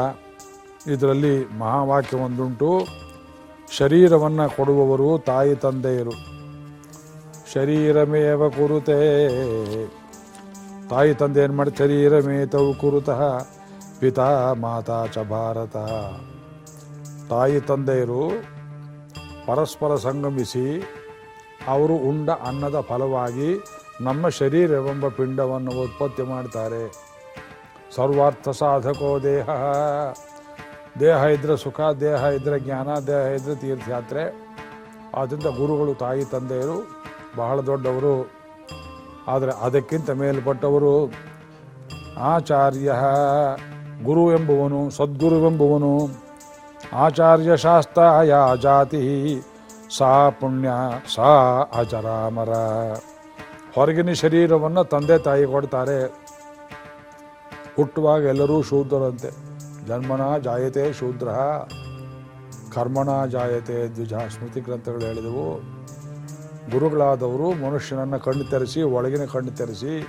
ಇದರಲ್ಲಿ ಮಹಾವಾಕ್ಯ ಒಂದುಂಟು ಶರೀರವನ್ನು ಕೊಡುವವರು ತಾಯಿ ತಂದೆಯರು. ಶರೀರಮೇವ ಕುರುತೆ. ತಾಯಿ ತಂದೆ ಏನು ಮಾಡಿ ಶರೀರಮೇತವು ಕುರುತಃ. ಪಿತಾ ಮಾತಾ ಚ ಭಾರತ. ತಾಯಿ ತಂದೆಯರು ಪರಸ್ಪರ ಸಂಗಮಿಸಿ ಅವರು ಉಂಡ ಅನ್ನದ ಫಲವಾಗಿ ನಮ್ಮ ಶರೀರವೆಂಬ ಪಿಂಡವನ್ನು ಉತ್ಪತ್ತಿ ಮಾಡ್ತಾರೆ. ಸರ್ವಾರ್ಥ ಸಾಧಕೋ ದೇಹ. ದೇಹ ಇದ್ರೆ ಸುಖ, ದೇಹ ಇದ್ರೆ ಜ್ಞಾನ, ದೇಹ ಇದ್ರೆ ತೀರ್ಥಯಾತ್ರೆ. ಆದ್ದರಿಂದ ಗುರುಗಳು ತಾಯಿ, ತಂದೆಯರು ಬಹಳ ದೊಡ್ಡವರು. ಆದರೆ ಅದಕ್ಕಿಂತ ಮೇಲ್ಪಟ್ಟವರು ಆಚಾರ್ಯ. ಗುರು ಎಂಬುವನು ಆಚಾರ್ಯ ಯಾ ಜಾತಿ. ಸಾ ಪುಣ್ಯ, ಸಾ ಅಜರಾಮರ. ಹೊರಗಿನ ಶರೀರವನ್ನು ತಂದೆ ತಾಯಿ ಕೊಡ್ತಾರೆ. ಹುಟ್ಟುವಾಗ ಎಲ್ಲರೂ ಶೂದ್ರರಂತೆ. ಜನ್ಮನ ಜಾಯತೆ ಶೂದ್ರ ಕರ್ಮಣ ಜಾಯತೆ ದ್ವಿಜ ಸ್ಮೃತಿ ಗ್ರಂಥಗಳು ಹೇಳಿದವು. ಗುರುಗಳಾದವರು ಮನುಷ್ಯನನ್ನು ಕಣ್ಣು ತೆರೆಸಿ, ಒಳಗಿನ ಕಣ್ಣು ತೆರೆಸಿ,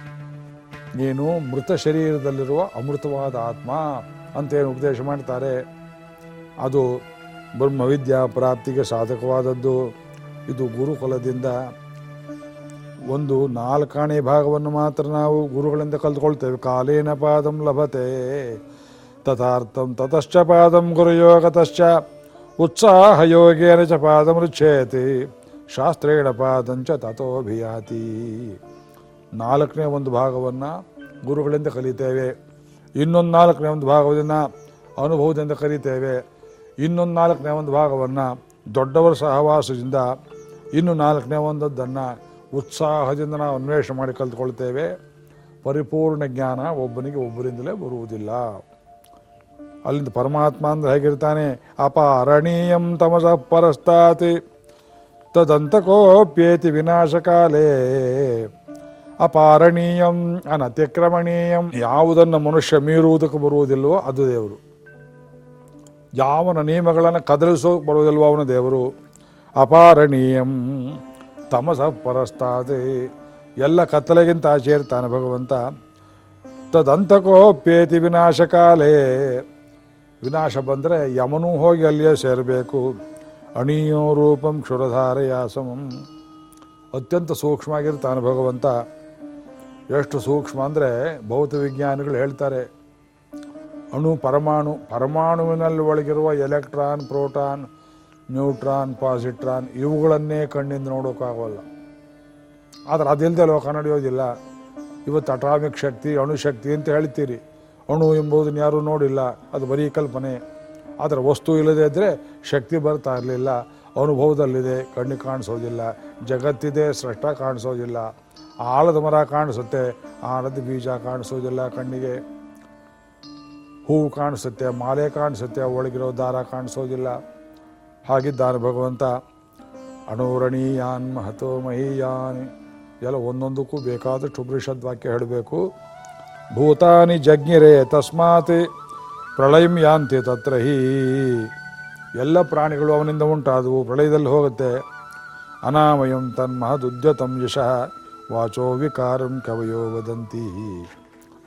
ನೀನು ಮೃತ ಶರೀರದಲ್ಲಿರುವ ಅಮೃತವಾದ ಆತ್ಮ ಅಂತೇನು ಉಪದೇಶ ಮಾಡ್ತಾರೆ. ಅದು ಬ್ರಹ್ಮವಿದ್ಯಾ ಪ್ರಾಪ್ತಿಗೆ ಸಾಧಕವಾದದ್ದು. ಇದು ಗುರುಕುಲದಿಂದ ಒಂದು ನಾಲ್ಕಾಣೆ ಭಾಗವನ್ನು ಮಾತ್ರ ನಾವು ಗುರುಗಳಿಂದ ಕಲ್ತ್ಕೊಳ್ತೇವೆ. ಕಾಲೇನ ಪಾದಂ ಲಭತೆ. ತಥಾರ್ಥಂ ತತಶ್ಚ ಪಾದಂ ಗುರುಯೋಗತಶ್ಚ ಉತ್ಸಾಹ ಯೋಗೇನ ಚ ಪಾದಂ ರುಚ್ಯೇತಿ ಶಾಸ್ತ್ರೇಣ ಪಾದಂಚ ತಥೋಭಿಯಾತಿ ನಾಲ್ಕನೇ ಒಂದು ಭಾಗವನ್ನು ಗುರುಗಳಿಂದ ಕಲಿತೇವೆ. ಇನ್ನೊಂದು ನಾಲ್ಕನೇ ಒಂದು ಭಾಗವನ್ನು ಅನುಭವದಿಂದ ಕಲಿತೇವೆ. ಇನ್ನೊಂದು ನಾಲ್ಕನೇ ಒಂದು ಭಾಗವನ್ನು ದೊಡ್ಡವರ ಸಹವಾಸದಿಂದ ಇನ್ನು ನಾಲ್ಕನೇ ಒಂದದ್ದನ್ನು ಉತ್ಸಾಹದಿಂದ ನಾವು ಅನ್ವೇಷಣೆ ಮಾಡಿ ಕಲಿತ್ಕೊಳ್ತೇವೆ. ಪರಿಪೂರ್ಣ ಜ್ಞಾನ ಒಬ್ಬನಿಗೆ ಒಬ್ಬರಿಂದಲೇ ಬರುವುದಿಲ್ಲ. ಅಲ್ಲಿಂದ ಪರಮಾತ್ಮ ಅಂದ್ರೆ ಹೇಗಿರ್ತಾನೆ? ಅಪಾರಣೀಯಂ ತಮಸ ಪರಸ್ತಾತಿ. ತದಂತಕೋಪ್ಯೇತಿ ವಿನಾಶಕಾಲೇ. ಅಪಾರಣೀಯಂ ಅನತಿಕ್ರಮಣೀಯಂ. ಯಾವುದನ್ನು ಮನುಷ್ಯ ಮೀರುವುದಕ್ಕೆ ಬರುವುದಿಲ್ವೋ ಅದು ದೇವರು. ಯಾವನ ನಿಯಮಗಳನ್ನು ಕದಲಿಸೋಕೆ ಬರುವುದಿಲ್ವೋ ಅವನ ದೇವರು. ಅಪಾರಣೀಯಂ ತಮಸ ಪರಸ್ತಾತಿ. ಎಲ್ಲ ಕತ್ತಲೆಗಿಂತ ಆಚೆ ಇರ್ತಾನೆ ಭಗವಂತ ತದಂತಕೋಪ್ಯೇತಿ ವಿನಾಶಕಾಲೇ. ವಿನಾಶ ಬಂದರೆ ಯಮನೂ ಹೋಗಿ ಅಲ್ಲಿಯೇ ಸೇರಬೇಕು. ಅಣಿಯೋ ರೂಪಂ ಕ್ಷುರಧಾರಯಾಸಮಂ ಅತ್ಯಂತ ಸೂಕ್ಷ್ಮವಾಗಿರ್ತಾನೆ ಭಗವಂತ. ಎಷ್ಟು ಸೂಕ್ಷ್ಮ ಅಂದರೆ ಭೌತ ವಿಜ್ಞಾನಿಗಳು ಹೇಳ್ತಾರೆ. ಅಣು ಪರಮಾಣು, ಪರಮಾಣುವಿನಲ್ಲಿ ಒಳಗಿರುವ ಎಲೆಕ್ಟ್ರಾನ್, ಪ್ರೋಟಾನ್, ನ್ಯೂಟ್ರಾನ್, ಪಾಸಿಟ್ರಾನ್ ಇವುಗಳನ್ನೇ ಕಣ್ಣಿಂದ ನೋಡೋಕ್ಕಾಗೋಲ್ಲ. ಆದರೆ ಅದಿಲ್ಲದೆ ಲೋಕ ನಡೆಯೋದಿಲ್ಲ. ಇವತ್ತು ಅಟಾಮಿಕ್ ಶಕ್ತಿ, ಅಣುಶಕ್ತಿ ಅಂತ ಹೇಳ್ತೀರಿ. ಅಣು ಎಂಬುದನ್ನು ಯಾರೂ ನೋಡಿಲ್ಲ. ಅದು ಬರೀ ಕಲ್ಪನೆ. ಆದರೆ ವಸ್ತು ಇಲ್ಲದೇ ಇದ್ದರೆ ಶಕ್ತಿ ಬರ್ತಾ ಇರಲಿಲ್ಲ. ಅನುಭವದಲ್ಲಿದೆ, ಕಣ್ಣು ಕಾಣಿಸೋದಿಲ್ಲ. ಜಗತ್ತಿದೆ, ಸೃಷ್ಟ ಕಾಣಿಸೋದಿಲ್ಲ. ಆಲದ ಮರ ಕಾಣಿಸುತ್ತೆ ಆಲದ ಬೀಜ ಕಾಣಿಸೋದಿಲ್ಲ ಕಣ್ಣಿಗೆ. ಹೂವು ಕಾಣಿಸುತ್ತೆ, ಮಾಲೆ ಕಾಣಿಸುತ್ತೆ, ಒಳಗಿರೋ ದಾರ ಕಾಣಿಸೋದಿಲ್ಲ. ಹಾಗಿದ್ದಾನೆ ಭಗವಂತ. ಅಣೋರಣೀಯಾನ್ ಮಹತೋ ಮಹೀಯಾನ್. ಎಲ್ಲ ಒಂದೊಂದಕ್ಕೂ ಬೇಕಾದಷ್ಟು ಉಪನಿಷದ್ ವಾಕ್ಯ ಹೇಳಬೇಕು. ಭೂತಾನಿ ಜಜ್ಞಿರೆ ತಸ್ಮಾತ್ ಪ್ರಳಯಂ ಯಾಂತಿ ತತ್ರ ಹೀ. ಎಲ್ಲ ಪ್ರಾಣಿಗಳು ಅವನಿಂದ ಉಂಟಾದವು, ಪ್ರಳಯದಲ್ಲಿ ಹೋಗುತ್ತೆ. ಅನಾಮಯಂ ತನ್ಮಹದುದ್ಯತಂ ಯಶಃ, ವಾಚೋ ವಿಕಾರಂ ಕವಯೋ ವದಂತಿ.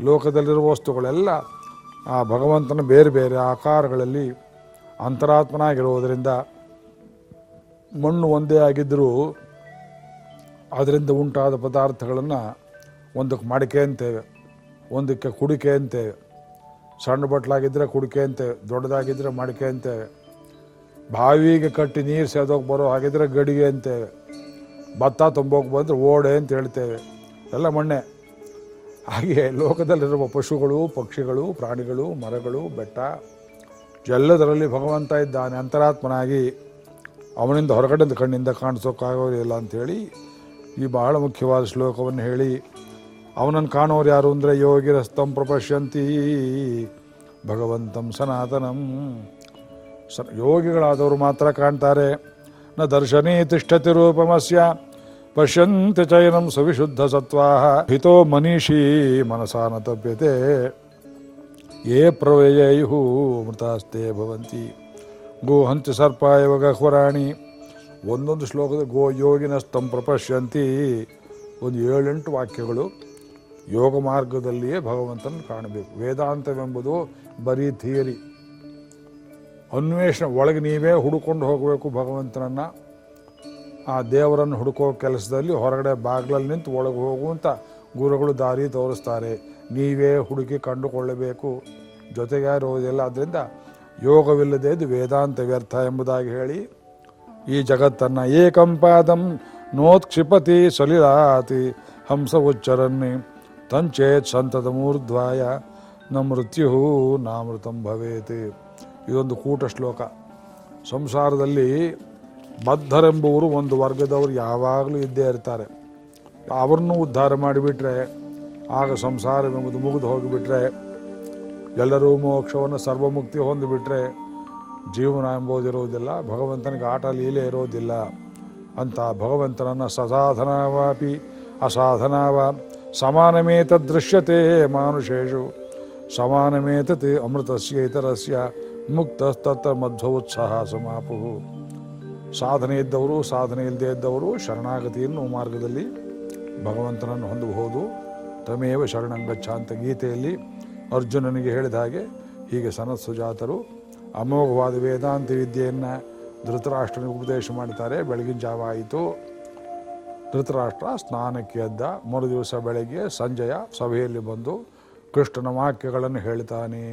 ಲೋಕದಲ್ಲಿರುವ ವಸ್ತುಗಳೆಲ್ಲ ಆ ಭಗವಂತನ ಬೇರೆ ಬೇರೆ ಆಕಾರಗಳಲ್ಲಿ ಅಂತರಾತ್ಮನಾಗಿರುವುದರಿಂದ ಮಣ್ಣು ಒಂದೇ ಆಗಿದ್ದರೂ ಅದರಿಂದ ಉಂಟಾದ ಪದಾರ್ಥಗಳನ್ನು ಒಂದಕ್ಕೆ ಮಡಿಕೆ ಅಂತೇವೆ. ಒಂದಕ್ಕೆ ಕುಡಿಕೆ ಅಂತೆ, ಸಣ್ಣ ಬಟ್ಲಾಗಿದ್ದರೆ ಕುಡಿಕೆ ಅಂತೆ ದೊಡ್ಡದಾಗಿದ್ದರೆ ಮಡಿಕೆ ಅಂತೆ, ಬಾವಿಗೆ ಕಟ್ಟಿ ನೀರು ಸೇದೋಗಿ ಬರೋ ಹಾಗಿದ್ರೆ ಗಡಿಗೆ ಅಂತೇವೆ ಭತ್ತ ತುಂಬೋಕೆ ಬಂದರೆ ಓಡೆ ಅಂತ ಹೇಳ್ತೇವೆ. ಎಲ್ಲ ಮಣ್ಣೆ. ಹಾಗೆ ಲೋಕದಲ್ಲಿರುವ ಪಶುಗಳು, ಪಕ್ಷಿಗಳು, ಪ್ರಾಣಿಗಳು, ಮರಗಳು, ಬೆಟ್ಟ, ಎಲ್ಲದರಲ್ಲಿ ಭಗವಂತ ಇದ್ದಾನೆ, ಅಂತರಾತ್ಮನಾಗಿ ಅವನಿಂದ ಹೊರಗಡೆದ ಕಣ್ಣಿಂದ ಕಾಣಿಸೋಕ್ಕಾಗೋದಿಲ್ಲ ಅಂಥೇಳಿ ಈ ಬಹಳ ಮುಖ್ಯವಾದ ಶ್ಲೋಕವನ್ನು ಹೇಳಿ ಅವನನ್ನು ಕಾಣೋರು ಯಾರು ಅಂದರೆ, ಯೋಗಿರಸ್ತಂ ಪ್ರಪಶ್ಯಂತಿ, ಭಗವಂತಂ ಸನಾತನಂ. ಸ, ಯೋಗಿಗಳಾದವರು ಮಾತ್ರ ಕಾಣ್ತಾರೆ. ನ ದರ್ಶನೀ ತಿಷ್ಠತಿ ರೂಪಮಸ್ಯ, ಪಶ್ಯಂತ ಚಯನಂ ಸವಿಶುದ್ಧ ಸತ್ವಾ ಹಿತೋ ಮನೀಷಿ ಮನಸಾನ ತಪ್ಯತೆ. ಯೇ ಪ್ರವಯೇಯು ಮೃತಾಸ್ತೆ ಭವಂತಿ. ಗೋ ಸರ್ಪ ಎವ ಗಹ್ವರಾಣಿ ಒಂದೊಂದು ಶ್ಲೋಕದ ಗೋ ಯೋಗಿನ ಸ್ತಂ ಪ್ರಪಶ್ಯಂತಿ. ಒಂದು ಏಳೆಂಟು ವಾಕ್ಯಗಳು ಯೋಗ ಮಾರ್ಗದಲ್ಲಿಯೇ ಭಗವಂತನ ಕಾಣಬೇಕು. ವೇದಾಂತವೆಂಬುದು ಬರೀ ಥಿಯರಿ. ಅನ್ವೇಷಣೆ, ಒಳಗೆ ನೀವೇ ಹುಡುಕೊಂಡು ಹೋಗಬೇಕು ಭಗವಂತನನ್ನು. ಆ ದೇವರನ್ನು ಹುಡುಕೋ ಕೆಲಸದಲ್ಲಿ ಹೊರಗಡೆ ಬಾಗಿಲಲ್ಲಿ ನಿಂತು ಒಳಗೆ ಹೋಗುವಂತ ಗುರುಗಳು ದಾರಿ ತೋರಿಸ್ತಾರೆ. ನೀವೇ ಹುಡುಕಿ ಕಂಡುಕೊಳ್ಳಬೇಕು. ಜೊತೆಗೆ ಇರುವುದಿಲ್ಲ ಆದ್ದರಿಂದ ಯೋಗವಿಲ್ಲದೆ ಇದು ವೇದಾಂತ ವ್ಯರ್ಥ ಎಂಬುದಾಗಿ ಹೇಳಿ ಈ ಜಗತ್ತನ್ನು ಏಕಂಪಾದಂ ನೋತ್ಕ್ಷಿಪತಿ ಸಲಿಲಾತಿ ಹಂಸ ಉಚ್ಚರನ್ನೇ. ತಂಚೇತ್ ಸಂತದ ಮೂರ್ಧ್ವಾಯ ನ ಮೃತ್ಯು ನಾಮೃತಂ ಭವೇತಿ. ಇದೊಂದು ಕೂಟ ಶ್ಲೋಕ. ಸಂಸಾರದಲ್ಲಿ ಬದ್ಧರೆಂಬುವರು ಒಂದು ವರ್ಗದವರು ಯಾವಾಗಲೂ ಇದ್ದೇ ಇರ್ತಾರೆ. ಅವ್ರನ್ನೂ ಉದ್ಧಾರ ಮಾಡಿಬಿಟ್ರೆ, ಆಗ ಸಂಸಾರವೆಂಬುದು ಮುಗಿದು ಹೋಗಿಬಿಟ್ರೆ, ಎಲ್ಲರೂ ಮೋಕ್ಷವನ್ನು ಸರ್ವಮುಕ್ತಿ ಹೊಂದಿಬಿಟ್ರೆ ಜೀವನ ಎಂಬುದಿರುವುದಿಲ್ಲ, ಭಗವಂತನಿಗೆ ಆಟ ಲೀಲೆ ಇರೋದಿಲ್ಲ ಅಂತ ಭಗವಂತನನ್ನು ಸಸಾಧನವಾಪಿ ಅಸಾಧನವ ಸಮಾನಮೇತ ದೃಶ್ಯತೆ ಮಾನುಷೇಷು ಸಮಾನಮೇತತೆ ಅಮೃತಸ್ಯ ಇತರಸ್ಯ ಮುಕ್ತಸ್ತತ್ರ ಮಧ್ವೋತ್ಸಾಹ ಸಮಾಪು ಸಾಧನೆ ಇದ್ದವರು, ಸಾಧನೆ ಇಲ್ಲದೆ ಇದ್ದವರು ಶರಣಾಗತಿಯನ್ನು ಮಾರ್ಗದಲ್ಲಿ ಭಗವಂತನನ್ನು ಹೊಂದಬಹುದು. ತಮೇವ ಶರಣಂಗಚ್ಚ ಅಂತ ಗೀತೆಯಲ್ಲಿ ಅರ್ಜುನನಿಗೆ ಹೇಳಿದ ಹಾಗೆ ಹೀಗೆ ಸನತ್ ಸುಜಾತರು ಅಮೋಘವಾದ ವೇದಾಂತ ವಿದ್ಯೆಯನ್ನು ಧೃತರಾಷ್ಟ್ರನಿಗೆ ಉಪದೇಶ ಮಾಡ್ತಾರೆ ಬೆಳಗಿನ ಜಾವ ಆಯಿತು. ಧೃತರಾಷ್ಟ್ರ ಸ್ನಾನಕ್ಕೆ ಎದ್ದ. ಮರು ದಿವಸ ಬೆಳಗ್ಗೆ ಸಂಜಯ ಸಭೆಯಲ್ಲಿ ಬಂದು ಕೃಷ್ಣನ ವಾಕ್ಯಗಳನ್ನು ಹೇಳ್ತಾನೆ